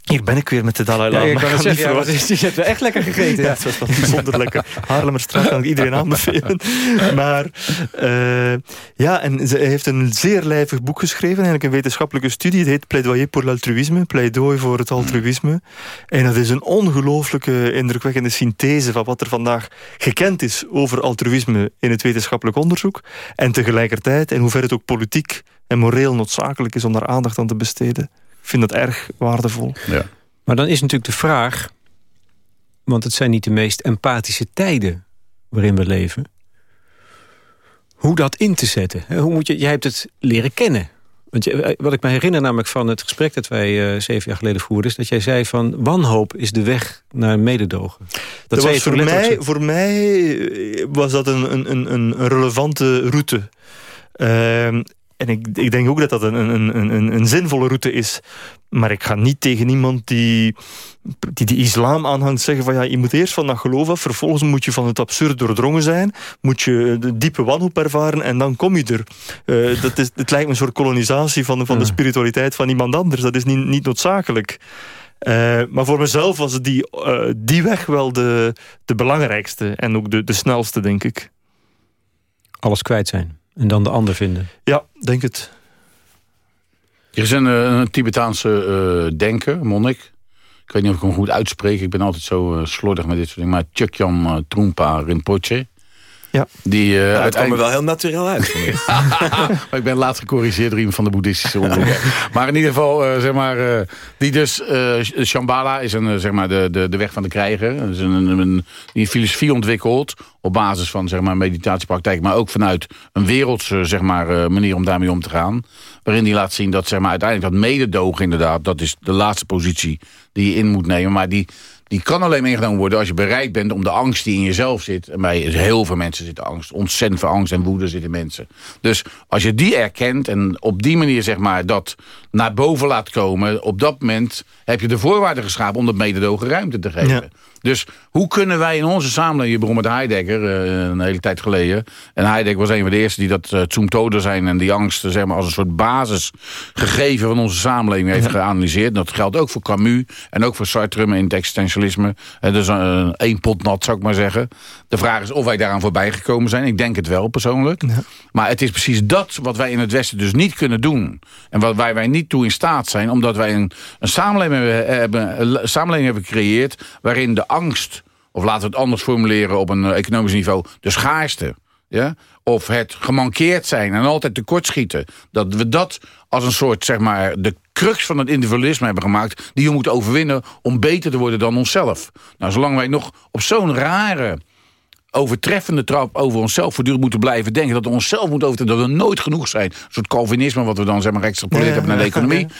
hier ben ik weer met de Dalai Lama. Ja, ik kan het zeggen, ja, je hebt wel echt lekker gegeten. Ja, het was wel bijzonder lekker. Haarlemmerstraat kan ik iedereen aanbevelen. Maar uh, ja, en ze heeft een zeer lijvig boek geschreven. Eigenlijk een wetenschappelijke studie. Het heet Plaidoyer pour l'altruïsme. Pleidooi voor het altruïsme. En dat is een ongelooflijke, indrukwekkende synthese van wat er vandaag gekend is over altruïsme in het wetenschappelijk onderzoek. En tegelijkertijd, in hoeverre het ook politiek en moreel noodzakelijk is om daar aandacht aan te besteden. Ik vind dat erg waardevol. Ja. Maar dan is natuurlijk de vraag... want het zijn niet de meest empathische tijden waarin we leven... hoe dat in te zetten. Hoe moet je, jij hebt het leren kennen. Want je, wat ik me herinner namelijk van het gesprek dat wij uh, zeven jaar geleden voerden... is dat jij zei van wanhoop is de weg naar mededogen. Dat, dat was voor, mij, voor mij was dat een, een, een relevante route. Uh, en ik, ik denk ook dat dat een, een, een, een zinvolle route is. Maar ik ga niet tegen iemand die, die de islam aanhangt zeggen van ja, je moet eerst van dat geloof af, vervolgens moet je van het absurd doordrongen zijn, moet je de diepe wanhoop ervaren en dan kom je er. Uh, dat is, het lijkt me een soort kolonisatie van, van de spiritualiteit van iemand anders. Dat is niet, niet noodzakelijk. Uh, maar voor mezelf was die, uh, die weg wel de, de belangrijkste en ook de, de snelste, denk ik. Alles kwijt zijn. En dan de ander vinden. Ja, denk het. Er is een, een Tibetaanse uh, denker, monnik. Ik weet niet of ik hem goed uitspreek. Ik ben altijd zo uh, slordig met dit soort dingen. Maar Chökyam uh, Trungpa Rinpoche. Ja. Die, uh, ja, het kwam er wel heel natuurlijk uit. maar ik ben laatst gecorrigeerd door iemand van de boeddhistische omroep. maar in ieder geval, uh, zeg maar, uh, die dus, Shambhala is een, zeg maar de, de, de weg van de krijger. Dat is een, een, een, die filosofie ontwikkeld op basis van zeg maar, meditatiepraktijk, maar ook vanuit een wereldse zeg maar, manier om daarmee om te gaan. Waarin die laat zien dat zeg maar, uiteindelijk dat mededogen inderdaad, dat is de laatste positie die je in moet nemen. Maar die die kan alleen meegenomen worden als je bereid bent om de angst die in jezelf zit. En bij heel veel mensen zit angst. Ontzettend veel angst en woede zitten mensen. Dus als je die erkent en op die manier zeg maar dat naar boven laat komen. Op dat moment heb je de voorwaarden geschapen om dat mededogen ruimte te geven. Dus hoe kunnen wij in onze samenleving... Je begon met Heidegger uh, een hele tijd geleden. En Heidegger was een van de eerste die dat uh, zijn... en die angst zeg maar, als een soort basisgegeven van onze samenleving heeft geanalyseerd. Dat geldt ook voor Camus en ook voor Sartre in het existentialisme. Dus uh, één pot nat, zou ik maar zeggen. De vraag is of wij daaraan voorbij gekomen zijn. Ik denk het wel, persoonlijk. Ja. Maar het is precies dat wat wij in het Westen dus niet kunnen doen. En wat wij, wij niet toe in staat zijn. Omdat wij een, een samenleving, hebben, een samenleving hebben gecreëerd... waarin de angst, of laten we het anders formuleren op een economisch niveau... de schaarste, ja? of het gemankeerd zijn en altijd tekortschieten... dat we dat als een soort, zeg maar, de crux van het individualisme hebben gemaakt... die we moeten overwinnen om beter te worden dan onszelf. Nou, zolang wij nog op zo'n rare overtreffende trap over onszelf voortdurend moeten blijven denken... dat we onszelf moeten overtreffen, dat we nooit genoeg zijn. Een soort Calvinisme wat we dan zeg maar extrapoleerd ja, hebben naar de economie...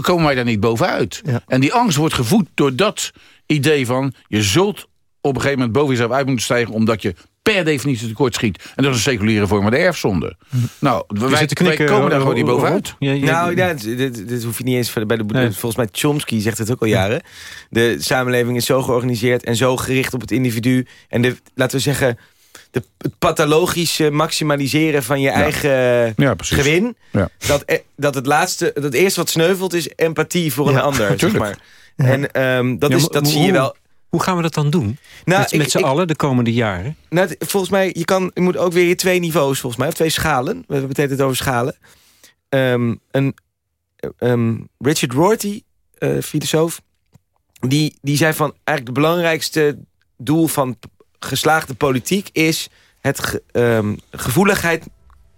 komen wij daar niet bovenuit. Ja. En die angst wordt gevoed door dat idee van... je zult op een gegeven moment boven jezelf uit moeten stijgen... omdat je per definitie tekort schiet. En dat is een seculiere vorm van de erfzonde. Nou, wij, knikken, wij komen daar gewoon niet bovenuit. Ja, ja, nou, ja, dit, dit hoef je niet eens bij de nee. Volgens mij Chomsky zegt het ook al jaren. De samenleving is zo georganiseerd en zo gericht op het individu. En de, laten we zeggen de, het pathologische maximaliseren van je eigen ja, gewin. Ja. Dat, e- dat het laatste, dat eerste wat sneuvelt is empathie voor een ander. Zeg maar. En um, dat, is, dat zie je wel. Hoe gaan we dat dan doen? Nou, met met z'n allen de komende jaren? Nou, volgens mij, je, kan, je moet ook weer twee niveaus, volgens mij. Of twee schalen. We hebben het over schalen. Um, een, um, Richard Rorty, uh, filosoof, die, die zei van... eigenlijk het belangrijkste doel van geslaagde politiek is... het ge, um, gevoeligheid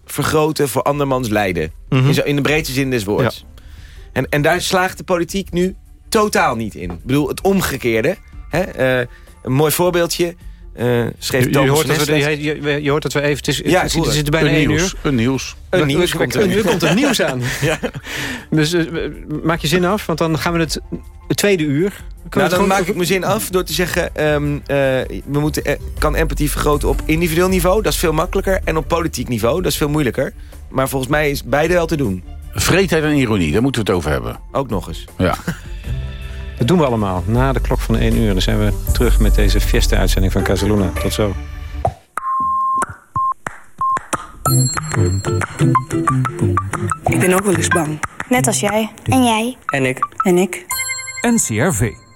vergroten voor andermans lijden. Mm -hmm. in, in, de breedste zin des woords. Ja. En, en daar slaagt de politiek nu totaal niet in. Ik bedoel, het omgekeerde. Hè? Eh, een mooi voorbeeldje. Uh, schreef je, je, hoort dat we, je, je, hoort dat we even... Het is, ja, het, is, het bijna een één nieuws, uur. Een nieuws. Een nieuws komt er. Nu komt er nieuws aan. ja. Dus uh, maak je zin af, want dan gaan we het, het tweede uur... Nou, dan maak ik mijn zin af door te zeggen... Um, uh, we moeten, kan empathie vergroten op individueel niveau. Dat is veel makkelijker. En op politiek niveau, dat is veel moeilijker. Maar volgens mij is beide wel te doen. Vreedheid en ironie, daar moeten we het over hebben. Ook nog eens. Ja. Dat doen we allemaal. Na de klok van 1 uur dan zijn we terug met deze Fiesta-uitzending van Casaluna. Tot zo. Ik ben ook wel eens bang. Net als jij. En jij. En ik. En ik. NCRV.